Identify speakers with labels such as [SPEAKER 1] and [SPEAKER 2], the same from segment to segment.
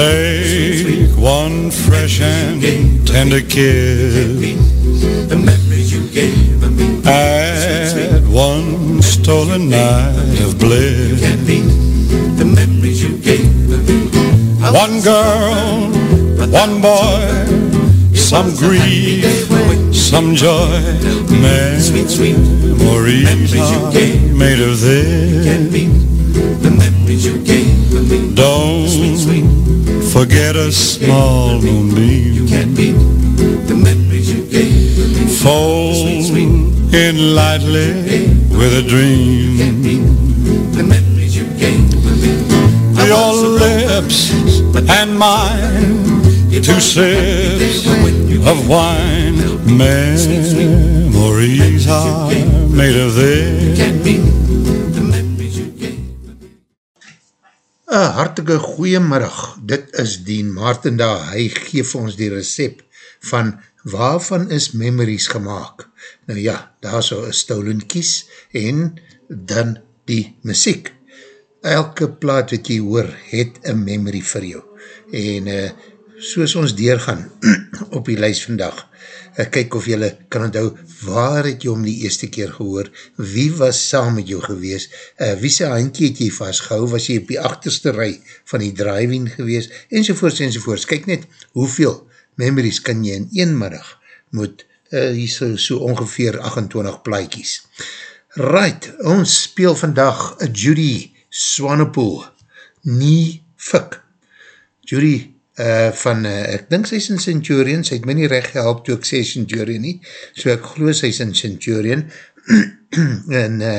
[SPEAKER 1] Take one fresh and tender kiss. Add one stolen night of bliss. The memories you gave me. One girl, one boy, some grief, some joy. Memories are made of this. Forget a small moonbeam. You can't beat the memories you gave. Fall in lightly with a dream. The memories you gave. Your lips and mine, two sips of wine. Memories are made of this.
[SPEAKER 2] Een hartelike goeiemiddag, dit is Dien Maartenda, hy geef ons die recept van waarvan is memories gemaakt. Nou ja, daar so een stolen kies en dan die muziek. Elke plaat wat jy hoor, het een memory vir jou. En uh, soos ons deurgaan op die lijst vandag, uh, kyk of jylle kan onthou, waar het jy om die eerste keer gehoor, wie was saam met jou gewees, uh, wie sy handkie het jy vastgehou, was jy op die achterste rij van die driving gewees, enzovoorts, enzovoorts, kyk net hoeveel memories kan jy in een middag moet, uh, hier so, so ongeveer 28 plaatjies. Right, ons speel vandag Judy Swanepoel, nie fik. Judy uh, van, uh, ek dink sy is in Centurion, sy het my nie recht gehelp toe ek sê Centurion nie, so ek geloof sy is in Centurion, en uh,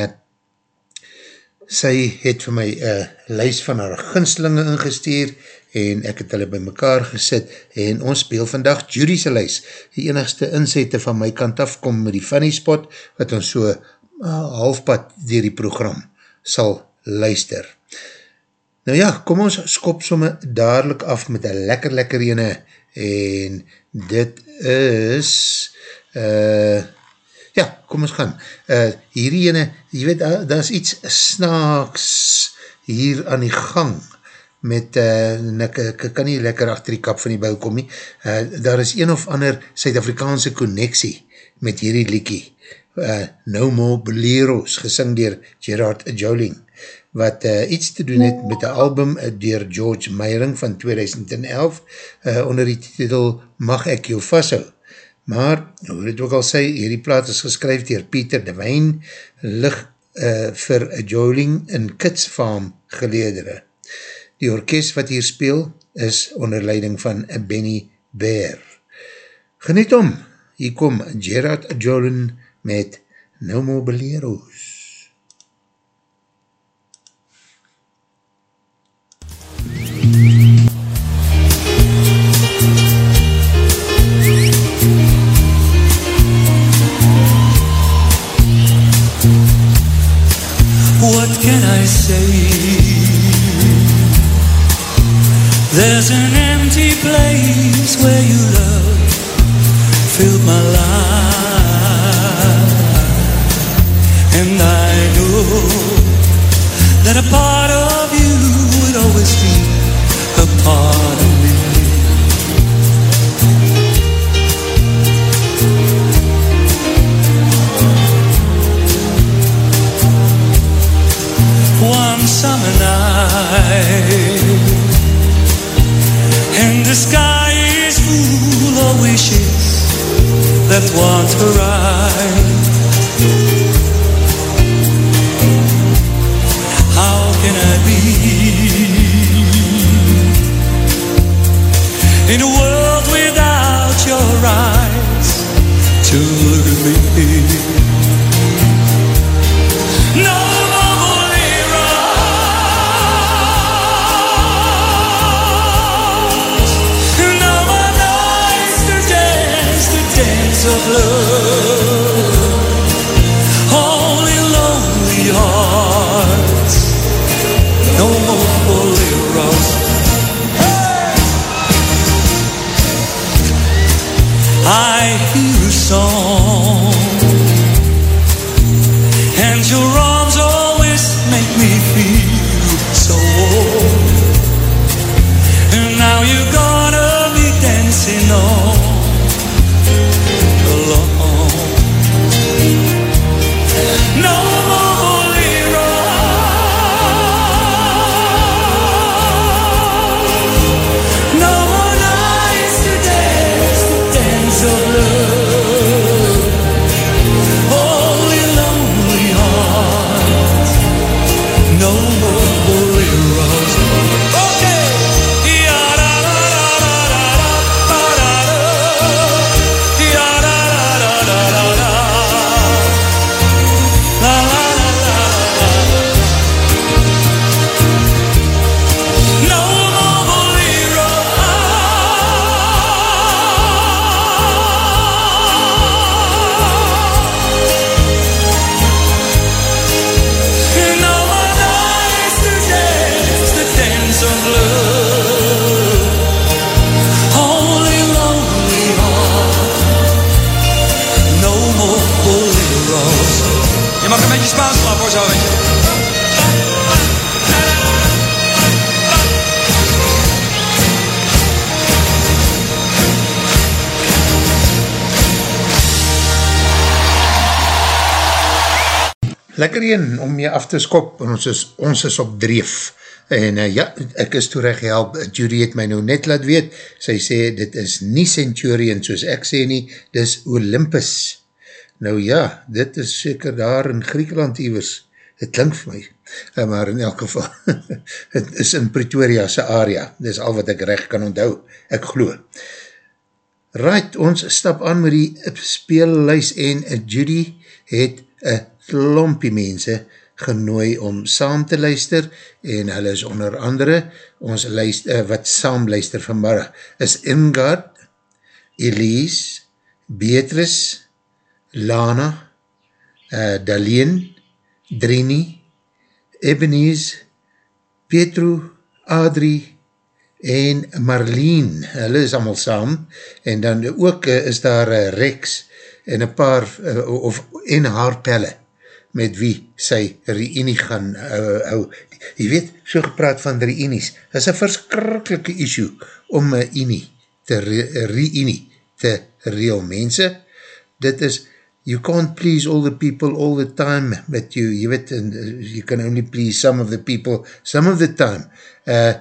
[SPEAKER 2] sy het vir my uh, lys van haar ginslinge ingesteer, en ek het hulle by mekaar gesit, en ons speel vandag Judy's lys, die enigste inzette van my kant af, kom met die funny spot, wat ons so uh, halfpad dier die program sal luister. Nou ja, kom ons skop somme dadelijk af met een lekker lekker ene. En dit is uh, ja, kom ons gaan. Uh, hierdie ene, jy weet, uh, daar is iets snaaks hier aan die gang met, uh, ek, ek kan nie lekker achter die kap van die bouw kom nie, uh, daar is een of ander Suid-Afrikaanse connectie met hierdie liekie, uh, No More Boleros, gesing dier Gerard Joling, wat uh, iets te doen het met die album uh, dier George Meiring van 2011 uh, onder die titel Mag ek jou vasthou. Maar, hoe het ook al sê, hierdie plaat is geskryf dier Pieter de Wijn, lig uh, vir Joling in Kids Farm geleedere. Die orkest wat hier speel is onder leiding van Benny Bear. Geniet om, hier kom Gerard Jolin met No More Boleros.
[SPEAKER 3] I say? There's an empty place where you love filled my life,
[SPEAKER 2] af te skop, ons is, ons is op dreef. En uh, ja, ek is toe recht gehelp, Judy het my nou net laat weet, sy sê, dit is nie Centurion, soos ek sê nie, dit is Olympus. Nou ja, dit is seker daar in Griekenland iwers, het klink vir my, uh, maar in elk geval, het is in Pretoria se area, dit is al wat ek recht kan onthou, ek glo. Right, ons stap aan met die speellijs en Judy het een klompie mense genooi om saam te luister en hulle is onder andere ons luister, uh, wat saam luister vanmiddag is Ingard, Elise, Beatrice, Lana, uh, Daleen, Drini, Ebenezer, Petru, Adrie en Marleen, hulle is allemaal saam en dan ook uh, is daar uh, Rex en een paar, uh, of en haar pelle met wie sy reunie gaan uh, hou. Jy weet, so gepraat van reunies, is een verskrikkelike issue om een unie te reunie te reel mense. Dit is, you can't please all the people all the time met you, jy weet, and, uh, you can only please some of the people some of the time. Uh,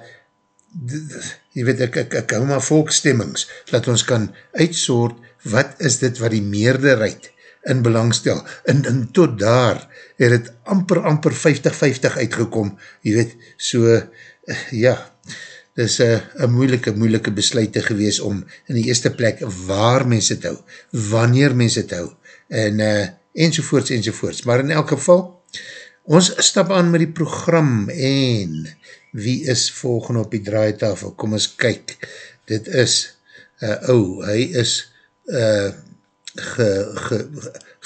[SPEAKER 2] jy weet, ek, ek, ek hou maar volkstemmings, dat ons kan uitsoort, wat is dit wat die meerderheid in belangstel, en, en tot daar het het amper amper 50-50 uitgekom, jy weet, so, ja, dit is een moeilike, moeilike besluit gewees om in die eerste plek waar mens het hou, wanneer mens het hou, en uh, enzovoorts, enzovoorts, maar in elk geval, ons stap aan met die program, en wie is volgende op die draaitafel, kom ons kyk, dit is, uh, oh, hy is, uh, ge, ge,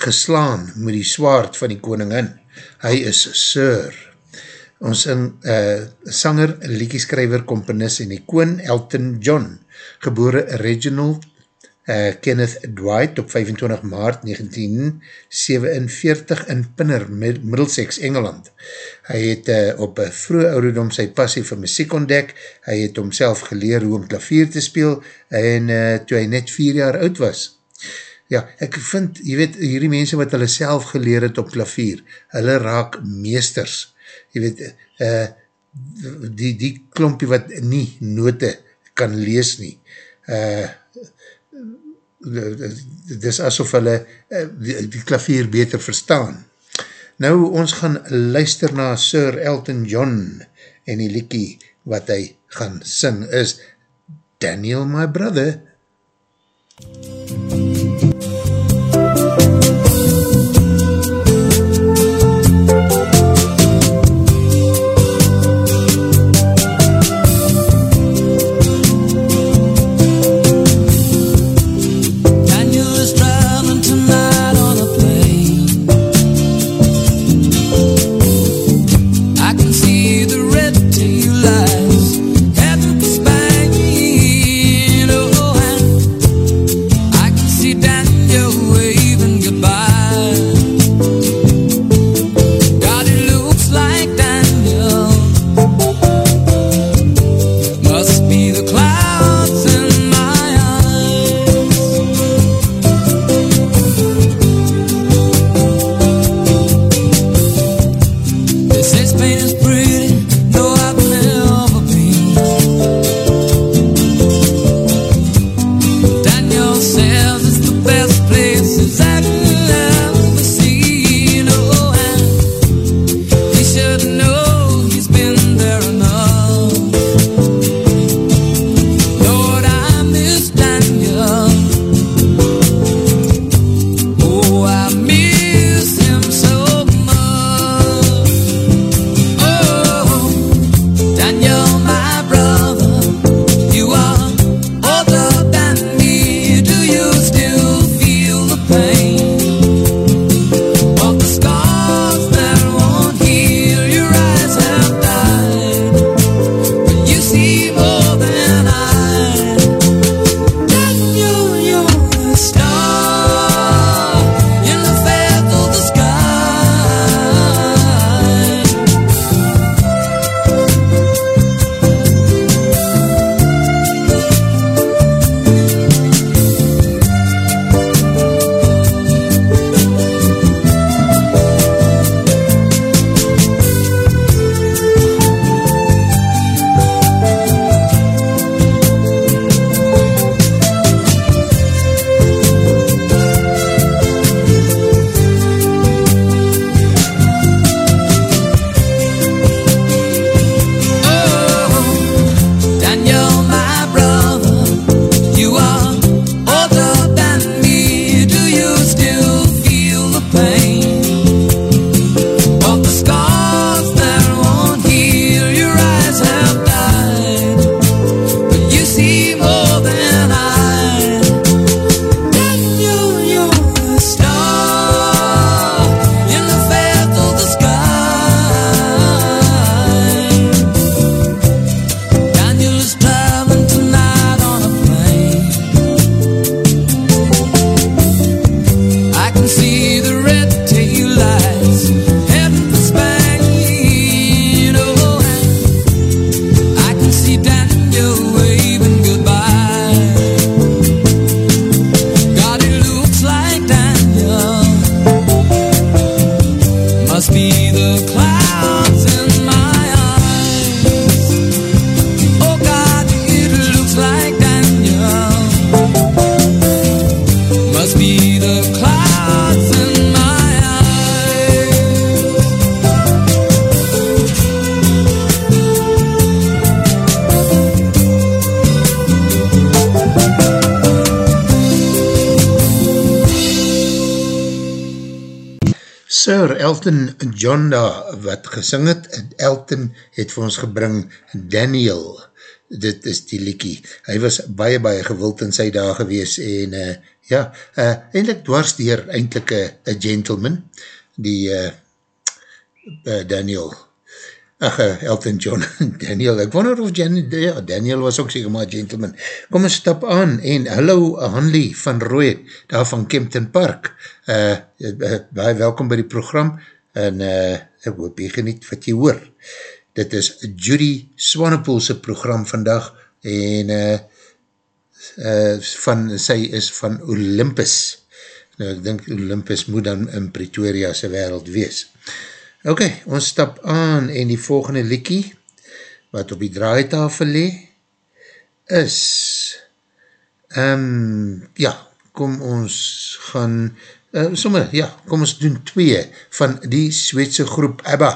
[SPEAKER 2] geslaan met die swaard van die koningin. Hy is Sir. Ons in uh, sanger, liedjeskrijver, komponis en ikoon Elton John, gebore Reginald uh, Kenneth Dwight op 25 maart 1947 in Pinner, Middlesex, Engeland. Hy het uh, op vroeg ouderdom sy passie vir muziek ontdek, hy het homself geleer hoe om klavier te speel en uh, toe hy net vier jaar oud was, Ja, ek vind, jy weet, hierdie mense wat hulle self geleer het op klavier, hulle raak meesters. Jy weet, uh, die, die klompie wat nie note kan lees nie, uh, dit is asof hulle uh, die, die klavier beter verstaan. Nou, ons gaan luister na Sir Elton John en die liekie wat hy gaan sing is Daniel, my brother. MUZIEK John daar wat gesing het, Elton het vir ons gebring Daniel, dit is die liekie, hy was baie baie gewild in sy dag gewees en uh, ja, uh, eindelijk dwars dier eindelijk een gentleman, die uh, uh, Daniel, ach, uh, Elton John, Daniel, ek wonder of Jan, ja, Daniel was ook seker maar gentleman, kom ons stap aan en hallo Hanley van Roy, daar van Kempton Park, uh, uh, baie welkom by die program en uh, ek hoop jy geniet wat jy hoor. Dit is Judy Swanepoelse program vandag en uh, uh, van, sy is van Olympus. Nou ek dink Olympus moet dan in Pretoria sy wereld wees. Ok, ons stap aan en die volgende liekie wat op die draaitafel le is um, ja, kom ons gaan uh, somme, ja, kom ons doen twee van die Sweedse groep ABBA.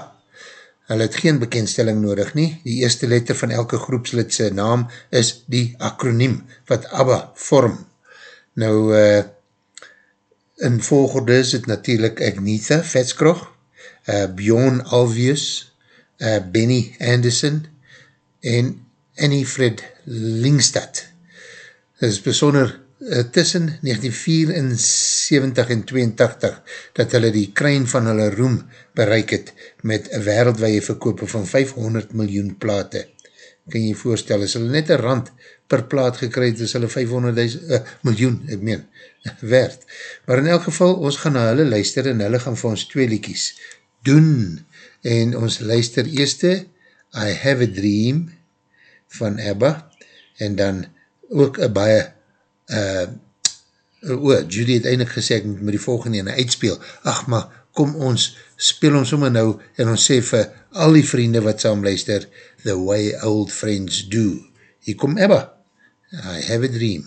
[SPEAKER 2] Hulle het geen bekendstelling nodig nie. Die eerste letter van elke groepslidse naam is die akroniem wat ABBA vorm. Nou, uh, in volgorde is het natuurlijk Agnetha Vetskrog, uh, Bjorn Alvius, uh, Benny Anderson en Annie Fred Lingstad. Dit is besonder tussen 1974 en 82 dat hulle die kruin van hulle roem bereik het met een wereldwee verkoop van 500 miljoen plate. Kan jy voorstel, as hulle net een rand per plaat gekryd, is hulle 500 uh, miljoen, ek meen, werd. Maar in elk geval, ons gaan na hulle luister en hulle gaan vir ons twee liekies doen. En ons luister eerste I Have a Dream van ABBA en dan ook een baie uh, o, Judy het eindelijk gesê, ek moet met die volgende ene uitspeel, ach maar, kom ons, speel ons sommer nou, en ons sê vir al die vriende wat saam luister, The Way Old Friends Do. Hier kom Ebba, I Have a Dream.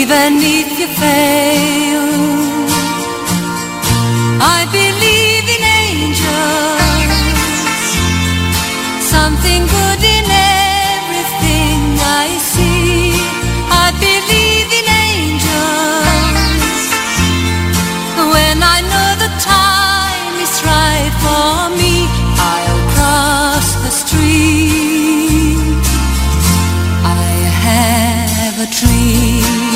[SPEAKER 4] even if you fail. I believe in angels, something good in everything I see. I believe in angels when I know the time is right for me. I'll cross the street. I have a dream.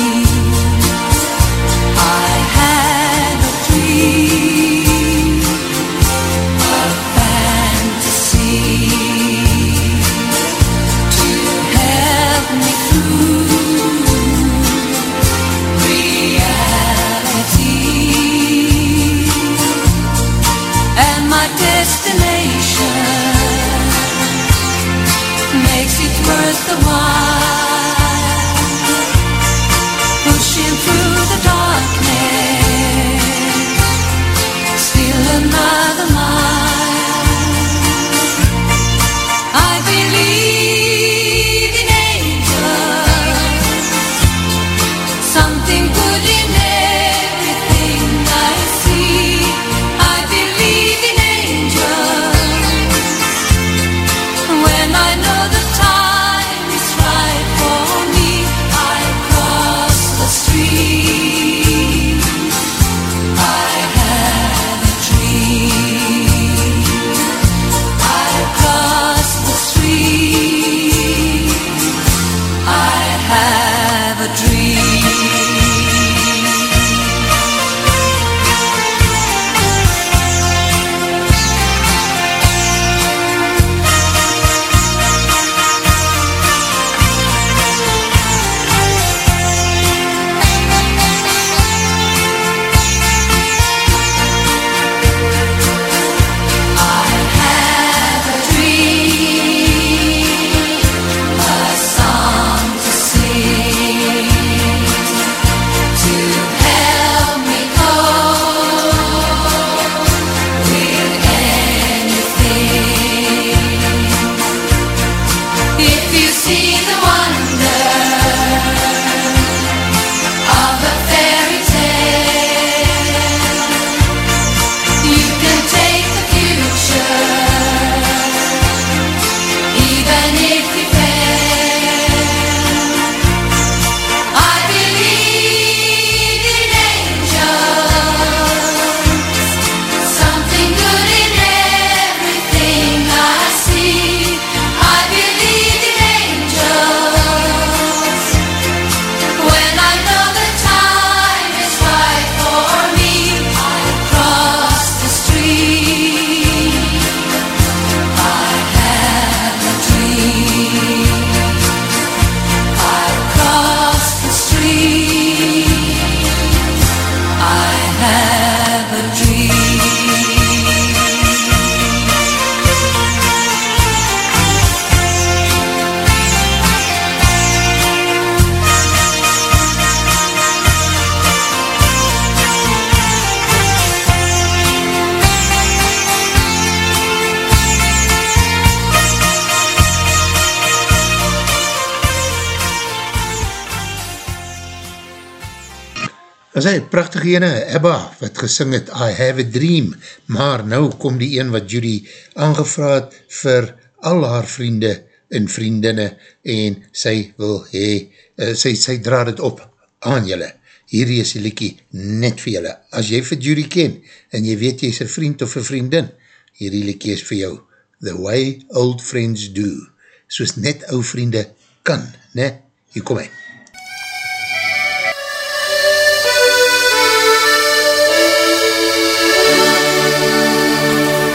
[SPEAKER 4] the one. Hy, prachtige ene, Ebba, wat gesing het, I have a dream, maar nou kom die een wat Judy aangevraad vir al haar vriende en vriendinne, en sy wil hee, uh, sy, sy draad het op aan julle. Hierdie is die liekie net vir julle. As jy vir Judy ken, en jy weet jy is een vriend of een vriendin, hierdie liekie is vir jou. The way old friends do. Soos net ou vriende kan, ne? Hier kom hy.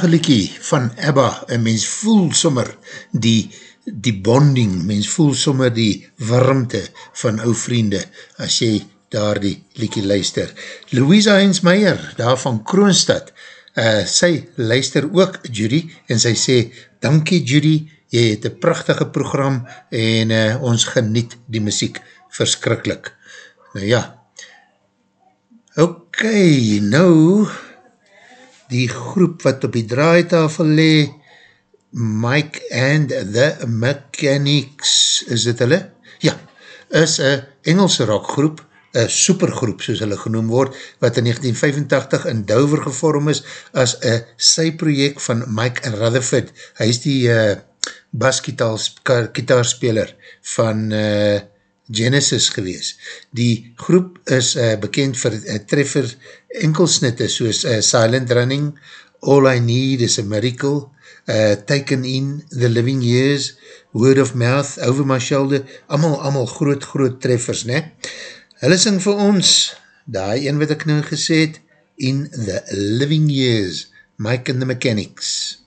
[SPEAKER 4] prachtige liekie van Ebba, en mens voel sommer die, die bonding, mens voel sommer die warmte van ou vriende, as jy daar die liekie luister. Louisa Heinz Meijer, daar van Kroonstad, uh, sy luister ook Judy, en sy sê, dankie Judy, jy het een prachtige program, en uh, ons geniet die muziek verskrikkelijk. Nou ja, ok, nou, die groep wat op die draaitafel le, Mike and the Mechanics, is dit hulle? Ja, is een Engelse rockgroep, een supergroep soos hulle genoem word, wat in 1985 in Dover gevorm is, as een sy-project van Mike Rutherford. Hy is die uh, basgitaarspeler van uh, Genesis gewees. Die groep is uh, bekend vir uh, treffer enkelsnitte soos uh, Silent Running, All I Need is a Miracle, uh, Taken In, The Living Years, Word of Mouth, Over My Shoulder, allemaal, allemaal groot, groot treffers, ne? Hulle sing vir ons, daai een wat ek nou gesê het, In the Living Years, Mike and the Mechanics.
[SPEAKER 3] generation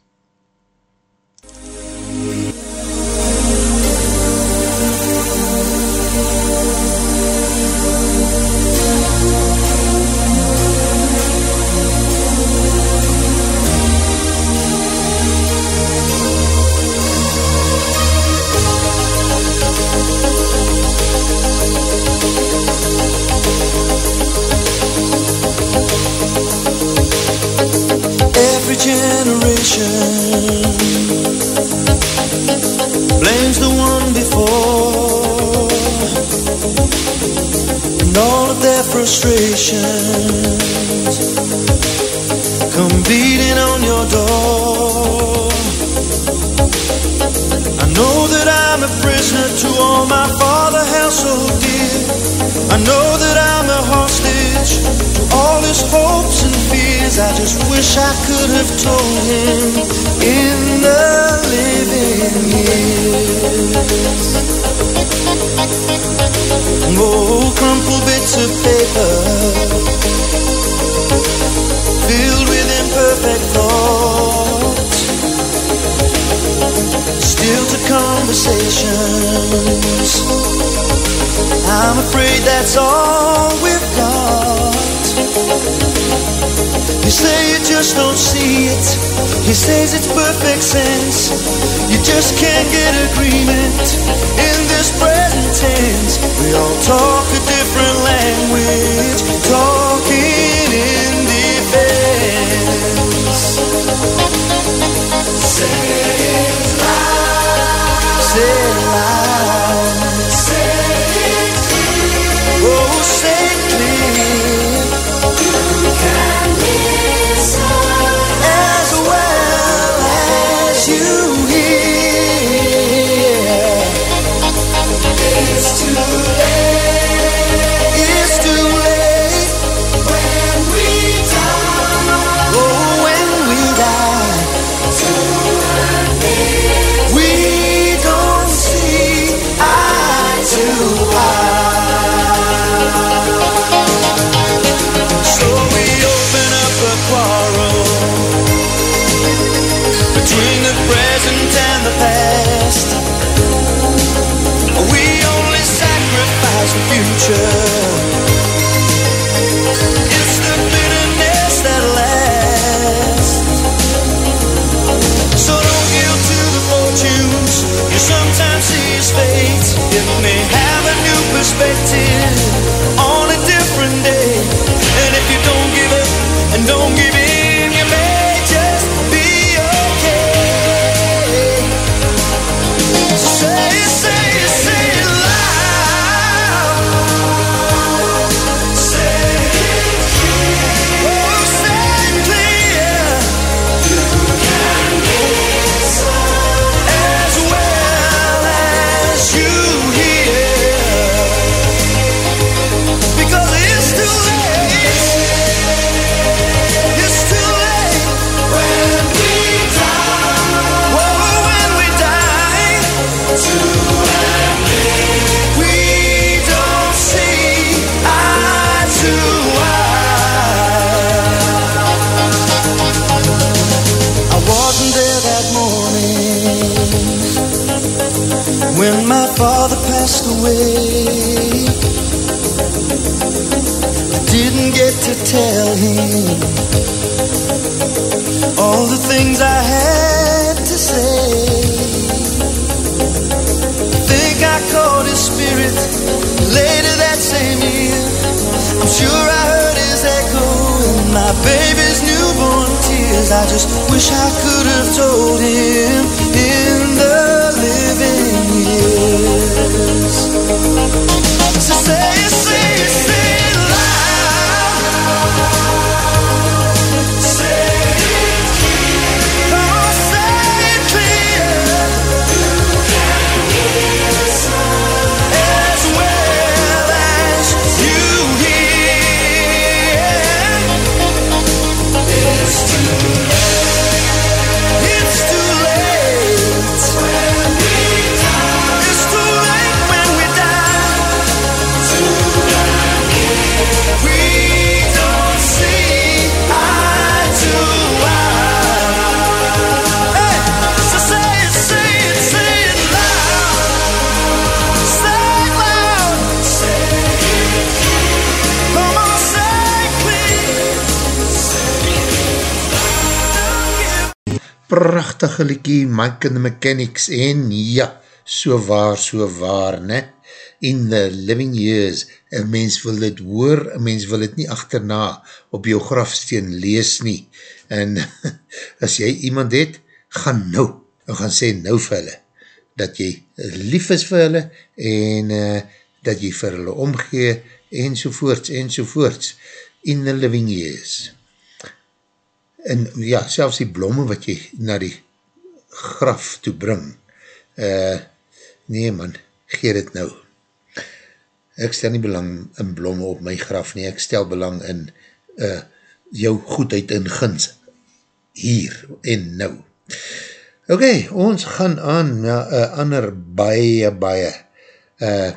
[SPEAKER 3] come beating on your door. I know that I'm a prisoner to all my father held so dear. I know that I'm a hostage to all his hopes and fears. I just wish I could have told him in the living years. Oh, crumpled bits of paper filled with imperfect thoughts. Still to conversations. I'm afraid that's all we've got. You say you just don't see it. He says it's perfect sense. You just can't get agreement in this present tense. We all talk a different language, talking in defense. Say. Say it loud. Say clear. Oh, say away. Didn't get to tell him all the things I had to say. Think I caught his spirit later that same year. I'm sure I heard his echo in my baby's newborn tears. I just wish I could have told him in the So say
[SPEAKER 2] prachtige liekie Mike and the Mechanics en ja, so waar, so waar, ne? in the living years, een mens wil dit hoor, een mens wil dit nie achterna op jou grafsteen lees nie, en as jy iemand het, gaan nou, en gaan sê nou vir hulle, dat jy lief is vir hulle, en uh, dat jy vir hulle omgee, en sovoorts, en sovoorts, in the living years. En ja, selfs die blomme wat jy na die graf toe bring, uh, nee man, gee dit nou, ek stel nie belang in blomme op my graf nie, ek stel belang in uh, jou goedheid in gins, hier en nou. Ok, ons gaan aan na een ander baie, baie uh,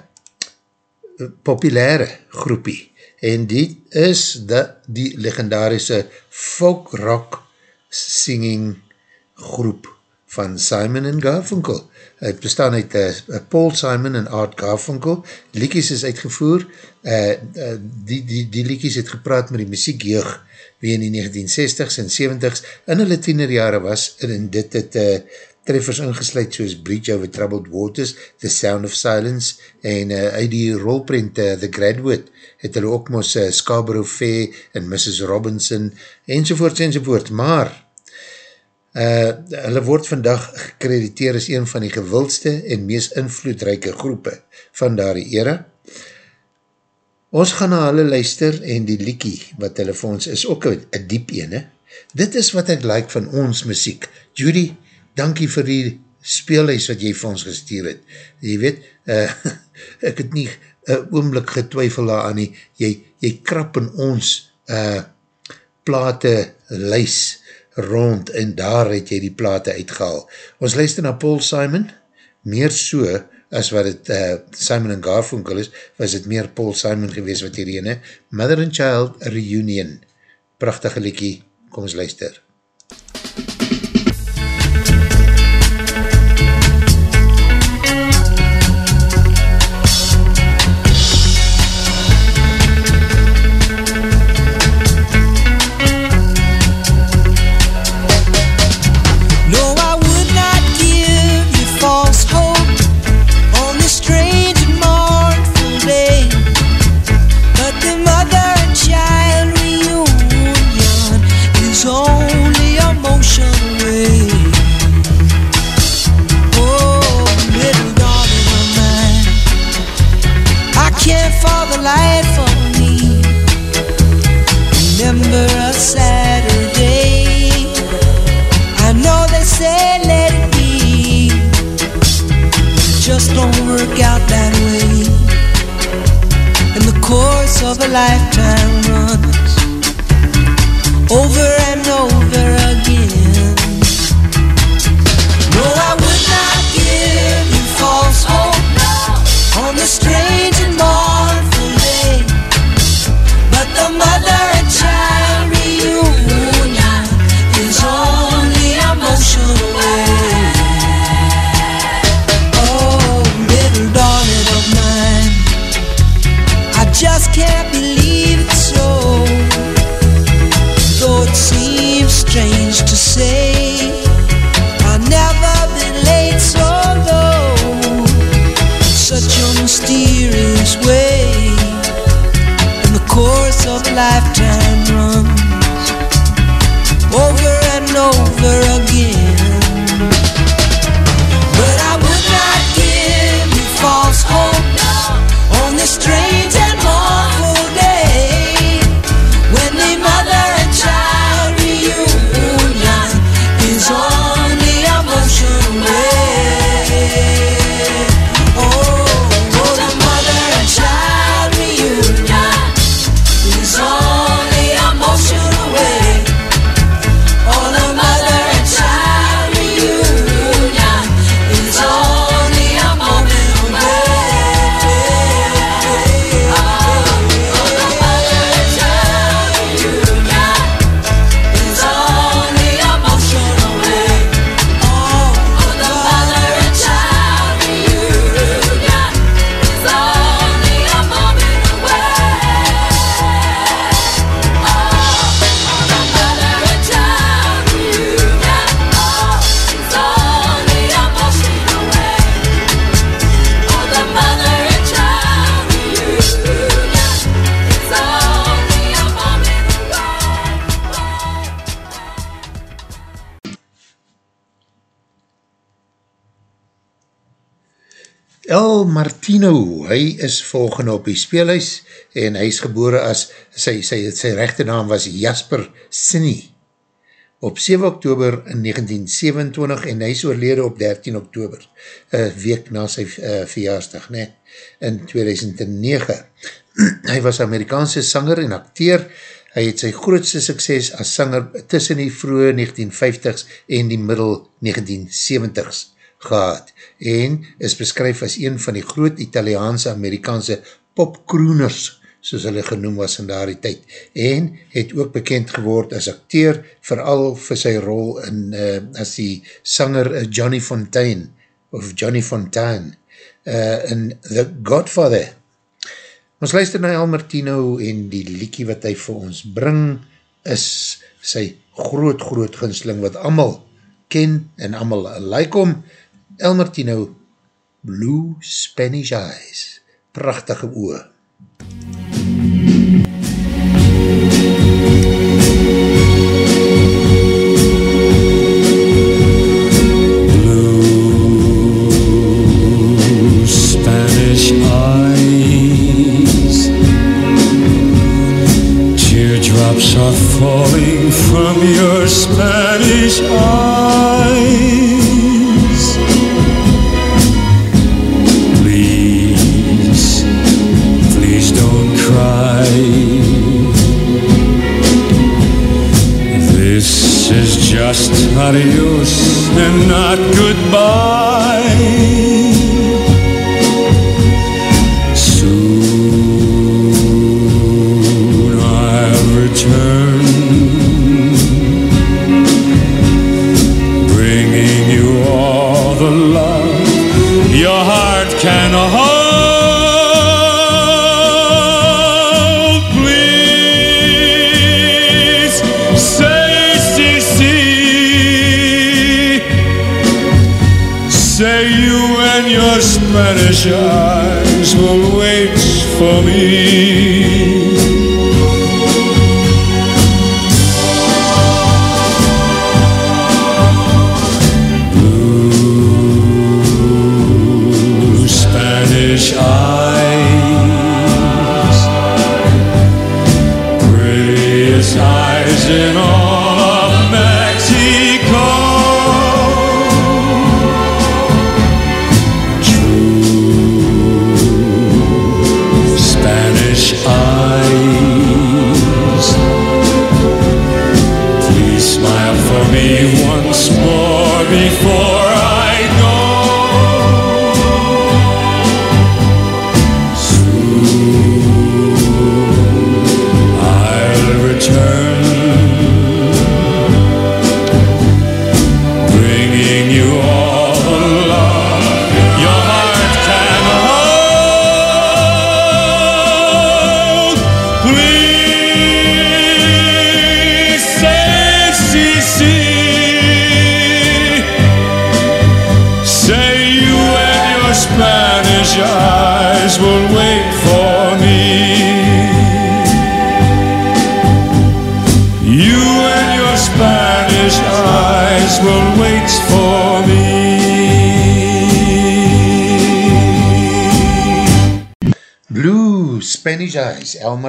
[SPEAKER 2] populaire groepie, en die is de, die legendarische folk rock singing groep van Simon en Garfunkel. Het bestaan uit uh, Paul Simon en Art Garfunkel, liekies is uitgevoer, uh, uh, die, die, die liekies het gepraat met die muziekjeug wie in die 1960s en 70s in hulle tienerjare was en dit het uh, treffers ingesluid soos Breach Over Troubled Waters, The Sound of Silence en uh, uit die rolprint uh, The Graduate het hulle ook mos uh, Scarborough Fair en Mrs. Robinson enzovoorts enzovoorts, maar Uh, hulle word vandag gekrediteer as een van die gewildste en meest invloedrijke groepe van daar die era. Ons gaan na hulle luister en die liekie wat hulle vir ons is ook een diep ene. Dit is wat ek like van ons muziek. Judy, dankie vir die speelhuis wat jy vir ons gestuur het. Jy weet, uh, ek het nie een oomblik getwijfel aan nie. Jy, jy krap in ons uh, plate luis rond en daar het jy die plate uitgehaal. Ons luister na Paul Simon, meer so as wat het uh, Simon en Garfunkel is, was het meer Paul Simon gewees wat hierin, Mother and Child Reunion, prachtige liekie, kom ons luister.
[SPEAKER 3] Of a lifetime
[SPEAKER 2] hy is volgende op die speelhuis en hy is gebore as, sy, sy, sy rechte naam was Jasper Sinny op 7 oktober in 1927 en hy is oorlede op 13 oktober, een week na sy uh, verjaarsdag, ne, in 2009. hy was Amerikaanse sanger en acteer, hy het sy grootste sukses as sanger tussen die vroege 1950s en die middel 1970s gehad en is beskryf as een van die groot Italiaanse Amerikaanse popkrooners soos hulle genoem was in daardie tyd, en het ook bekend geword as acteur, vooral vir sy rol in, uh, as die sanger uh, Johnny Fontaine, of Johnny Fontaine, uh, in The Godfather. Ons luister na El Martino en die liekie wat hy vir ons bring, is sy groot, groot ginsling wat amal ken en amal like om, El Martino, Blue Spanish Eyes, prachtige oor.
[SPEAKER 1] falling from your Spanish eyes. Adios and not goodbye.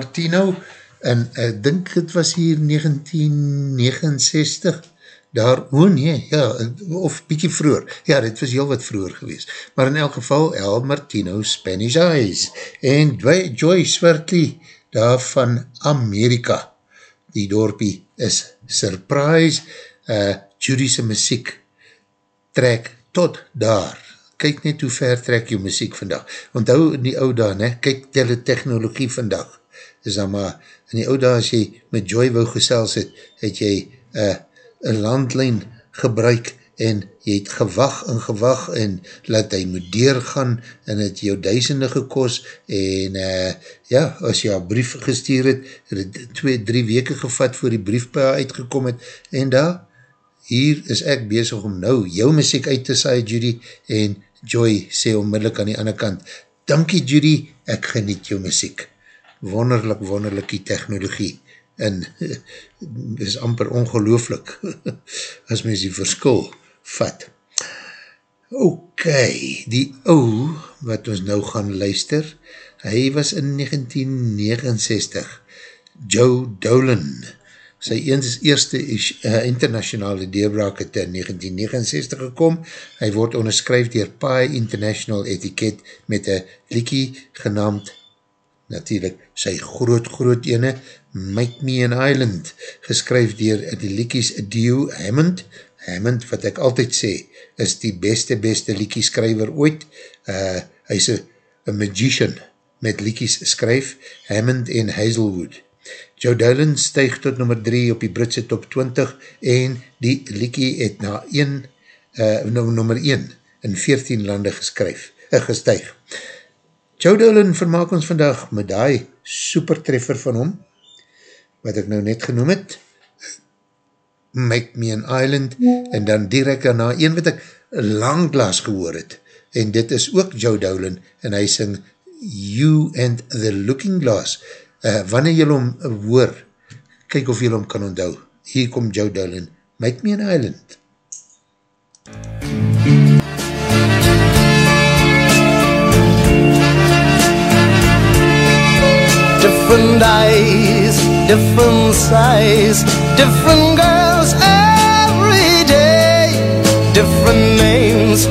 [SPEAKER 2] Martino, en ek dink het was hier 1969, daar, o oh nee, ja, of bykie vroeger, ja, dit was heel wat vroeger gewees, maar in elk geval, El Martino Spanish Eyes, en Joy Swartley, daar van Amerika, die dorpie is Surprise, uh, Judy'se muziek, trek tot daar. Kyk net hoe ver trek jou muziek vandag. Onthou in die ou daar, ne? kyk tele technologie vandag. Is dan maar, in die ou daar as jy met Joy wou gesels het, het jy uh, een landlijn gebruik en jy het gewag en gewag en laat hy moet deurgaan en het jou duisende gekos en uh, ja, as jy een brief gestuur het, het het twee, drie weke gevat voor die brief by haar uitgekom het en daar, hier is ek bezig om nou jou muziek uit te saai Judy en Joy sê onmiddellik aan die ander kant, dankie Judy, ek geniet jou muziek. Wonderlik, wonderlik die technologie en is amper ongelooflik as mens die verskil vat. Ok, die ou wat ons nou gaan luister, hy was in 1969, Joe Dolan, sy eens eerste uh, internationale deurbraak het in 1969 gekom, hy word onderskryf dier Pi International etiket met een liekie genaamd, natuurlijk sy groot groot ene, Make Me an Island, geskryf dier die liekies Dio Hammond, Hammond wat ek altyd sê, is die beste beste liekie skryver ooit, uh, hy is een magician met liekies skryf, Hammond en Hazelwood. Joe Dillon stuig tot nummer 3 op die Britse top 20 en die liekie het na 1, uh, nummer 1 in 14 lande geskryf, uh, gestuig. Joe Dillon vermaak ons vandag met die supertreffer van hom, wat ek nou net genoem het, Make Me an Island, en dan direct daarna, een wat ek lang glas gehoor het, en dit is ook Joe Dowland, en hy sing You and the Looking Glass. Uh, wanneer jy hom hoor, kyk of jy hom kan onthou. Hier kom Joe Dowland, Make Me an Island.
[SPEAKER 5] Different eyes, different size, different girls every day, different names,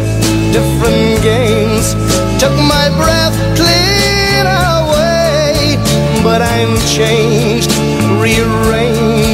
[SPEAKER 5] different games. Took my breath clean away, but I'm changed, rearranged.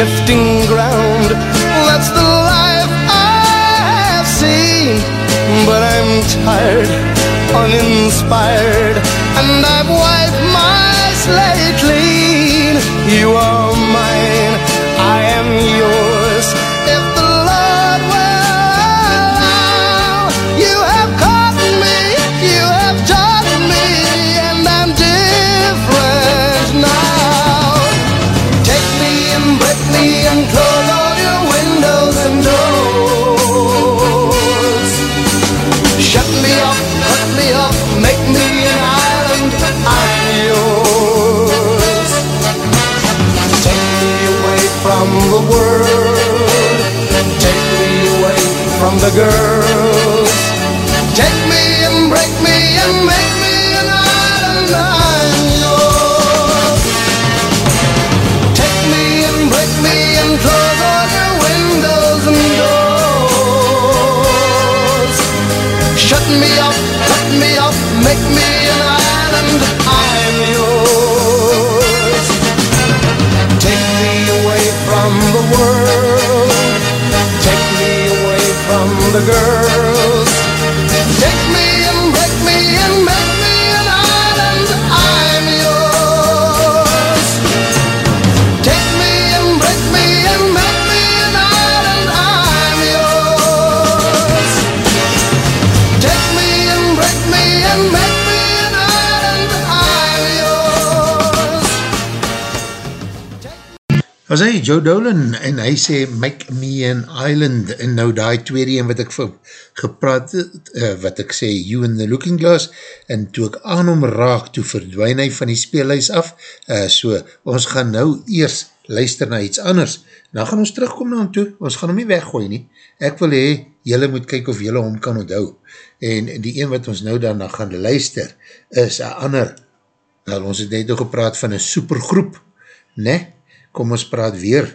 [SPEAKER 5] Shifting ground. That's the life I have seen. But I'm tired, uninspired, and I've from the girls.
[SPEAKER 2] As hy, Joe Dolan, en hy sê, make me an island, en nou die tweede een wat ek gepraat het, uh, wat ek sê, you in the looking glass, en toe ek aan hom raak, toe verdwijn hy van die speelhuis af, uh, so, ons gaan nou eers luister na iets anders, dan gaan ons terugkom na hom toe, ons gaan hom nie weggooi nie, ek wil hee, jylle moet kyk of jylle hom kan onthou, en die een wat ons nou daarna gaan luister, is een ander, wel, ons het net nog gepraat van een supergroep, ne, kom ons praat weer,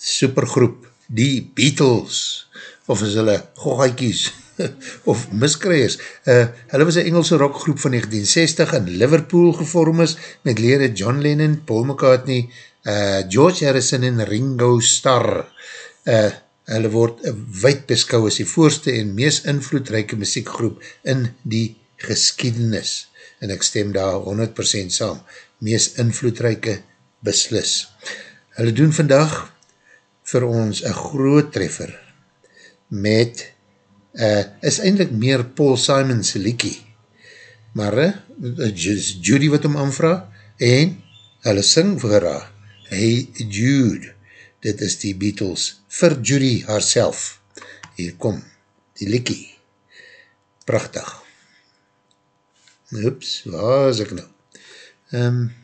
[SPEAKER 2] supergroep, die Beatles, of is hulle goghaikies, of miskryers. Uh, eh, hulle was een Engelse rockgroep van 1960 in Liverpool gevorm is, met lede John Lennon, Paul McCartney, uh, George Harrison en Ringo Starr. Uh, hulle word wijd beskou as die voorste en mees invloedrijke muziekgroep in die geskiedenis. En ek stem daar 100% saam. Mees invloedrijke muziekgroep beslis. Hulle doen vandag vir ons een groot treffer met, uh, is eindelijk meer Paul Simons liekie, maar eh, uh, is Judy wat hom aanvra en hulle sing vir haar, Hey Jude, dit is die Beatles vir Judy haarself. Hier kom, die liekie. Prachtig. Oeps, waar is ek nou? Ehm, um,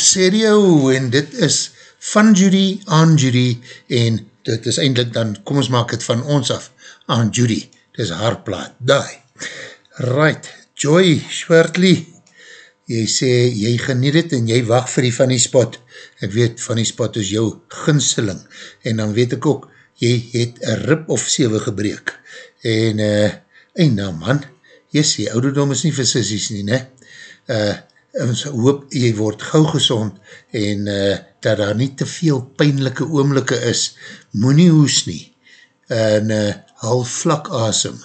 [SPEAKER 2] Serio en dit is van Judy aan Judy en dit is eindelijk dan, kom ons maak het van ons af, aan Judy, dit is haar plaat, die. Right, Joy Schwertli, jy sê, jy geniet het en jy wacht vir die Funny Spot, ek weet, Funny Spot is jou ginseling, en dan weet ek ook, jy het een rib of 7 gebreek, en, uh, en nou man, jy sê, ouderdom is nie vir sissies nie, ne? Uh, ons hoop, jy word gauw gezond en uh, dat daar nie te veel pijnlijke oomlikke is, moet nie hoes nie. En uh, half vlak asem,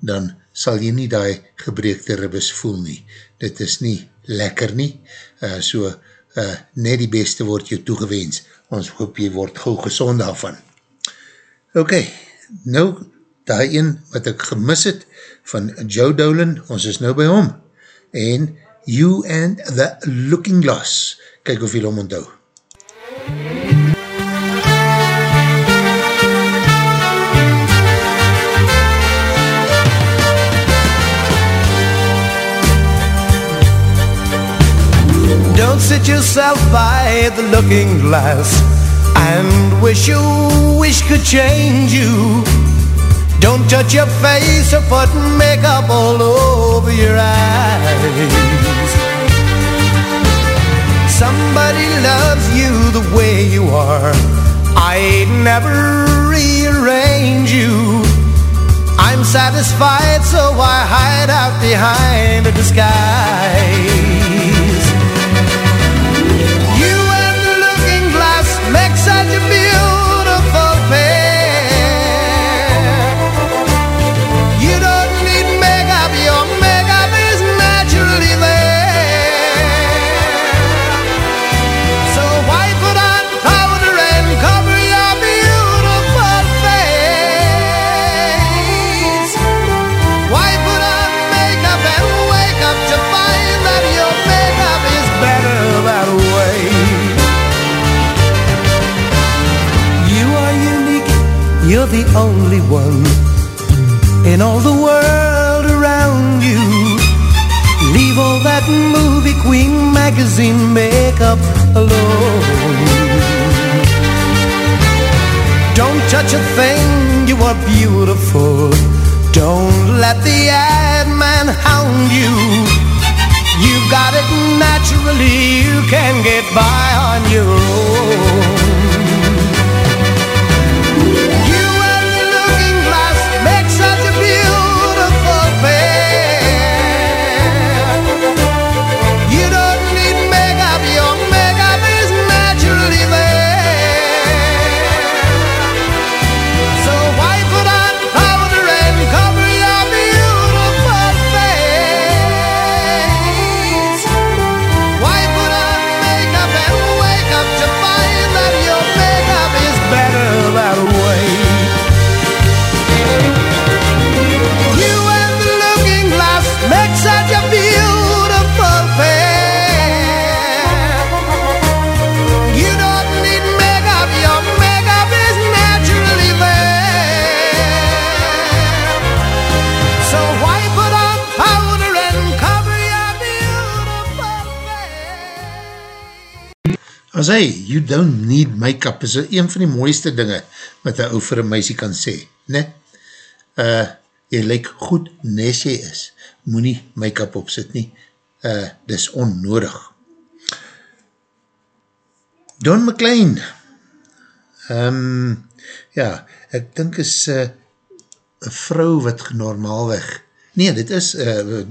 [SPEAKER 2] dan sal jy nie die gebreekte ribbes voel nie. Dit is nie lekker nie, uh, so uh, net die beste word jou toegewens. Ons hoop jy word gauw gezond daarvan. Ok, nou, daar een wat ek gemis het van Joe Dolan, ons is nou by hom. En You and the Looking Glass. Kijk of jy hom onthou.
[SPEAKER 3] Don't sit yourself by the looking glass and wish you wish could change you. Don't touch your face or put makeup all over your eyes. Somebody loves you the way you are. I'd never rearrange you. I'm satisfied, so I hide out behind a disguise. Only one in all the world around you. Leave all that movie queen magazine makeup alone. Don't touch a thing, you are beautiful. Don't let the ad man hound you. You got it naturally, you can get by on your own.
[SPEAKER 2] Hy, you don't need make-up, is een van die mooiste dinge wat een ou vir een meisie kan sê, ne? Uh, jy lyk goed nes jy is, moet nie make-up opsit nie, uh, dis onnodig. Don McLean, um, ja, ek dink is uh, een vrou wat normaalweg, nee, dit is uh,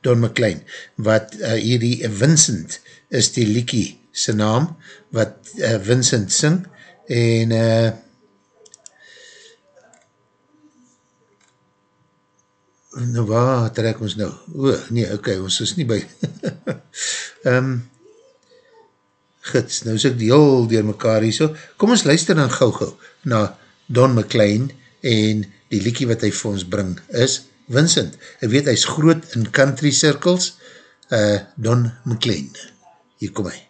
[SPEAKER 2] Don McLean, wat uh, hierdie Vincent is die liekie sy naam, wat uh, Vincent sing, en uh, nou waar trek ons nou? O, nee, oké, okay, ons is nie by um, gids, nou is ek die heel door mekaar hier so, kom ons luister dan gauw gauw na Don McLean en die liekie wat hy vir ons bring is Vincent, ek weet hy is groot in country circles. Uh, Don McLean hier kom hy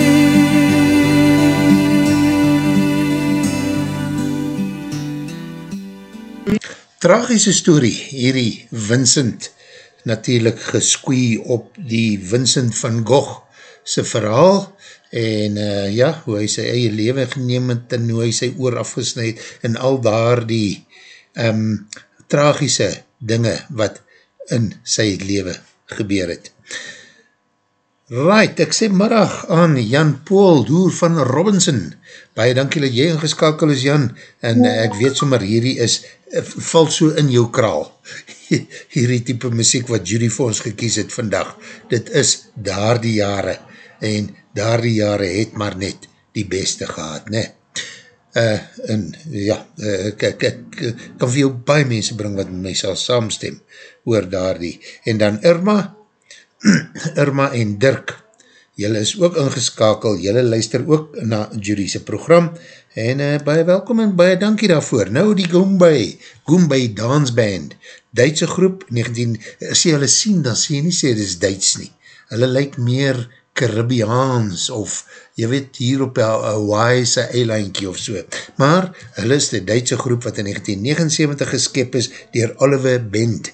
[SPEAKER 2] Tragische story, hierdie Vincent, natuurlijk geskoei op die Vincent van Gogh sy verhaal, en uh, ja, hoe hy sy eie leven geneem het, en hoe hy sy oor afgesnijd, en al daar die um, tragische dinge wat in sy leven gebeur het. Right, ek sê middag aan Jan Paul, Doer van Robinson. Baie dankie dat jy ingeskakel is Jan, en uh, ek weet sommer hierdie is val so in jou kraal. Hierdie type muziek wat Judy vir ons gekies het vandag, dit is daar die jare, en daar die jare het maar net die beste gehad, ne? Uh, en ja, uh, ek, ek, ek kan vir jou baie mense bring wat my sal saamstem oor daar die. En dan Irma, Irma en Dirk, jylle is ook ingeskakel, jylle luister ook na Judy's program, En uh, baie welkom en baie dankie daarvoor. Nou die Goombay, Goombay Dance Band, Duitse groep, 19, as jy hulle sien, dan sê jy nie sê, dit is Duits nie. Hulle lyk meer Caribbeans, of jy weet, hier op Hawaii'se eilandkie of so. Maar, hulle is die Duitse groep wat in 1979 geskep is, dier Oliver Bend,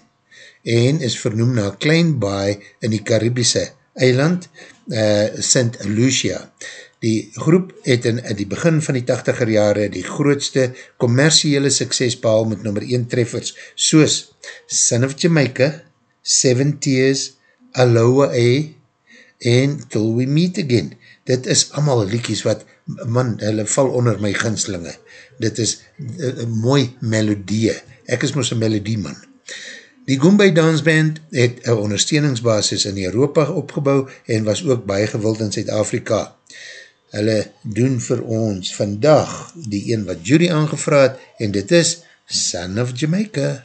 [SPEAKER 2] en is vernoem na Klein Baai in die Caribische eiland, uh, St. Lucia. Die groep het in die begin van die 80er jare die grootste commerciële sukses behal met nummer 1 treffers, soos Son of Jamaica, Seven Tears, Aloha E en Till We Meet Again. Dit is allemaal liedjes wat, man, hulle val onder my ginslinge. Dit is uh, mooi melodie. Ek is moos een melodie man. Die Goombay Dance Band het een ondersteuningsbasis in Europa opgebouw en was ook baie gewild in Zuid-Afrika. Hulle doen vir ons vandag die een wat Judy aangevraad en dit is Son of Jamaica.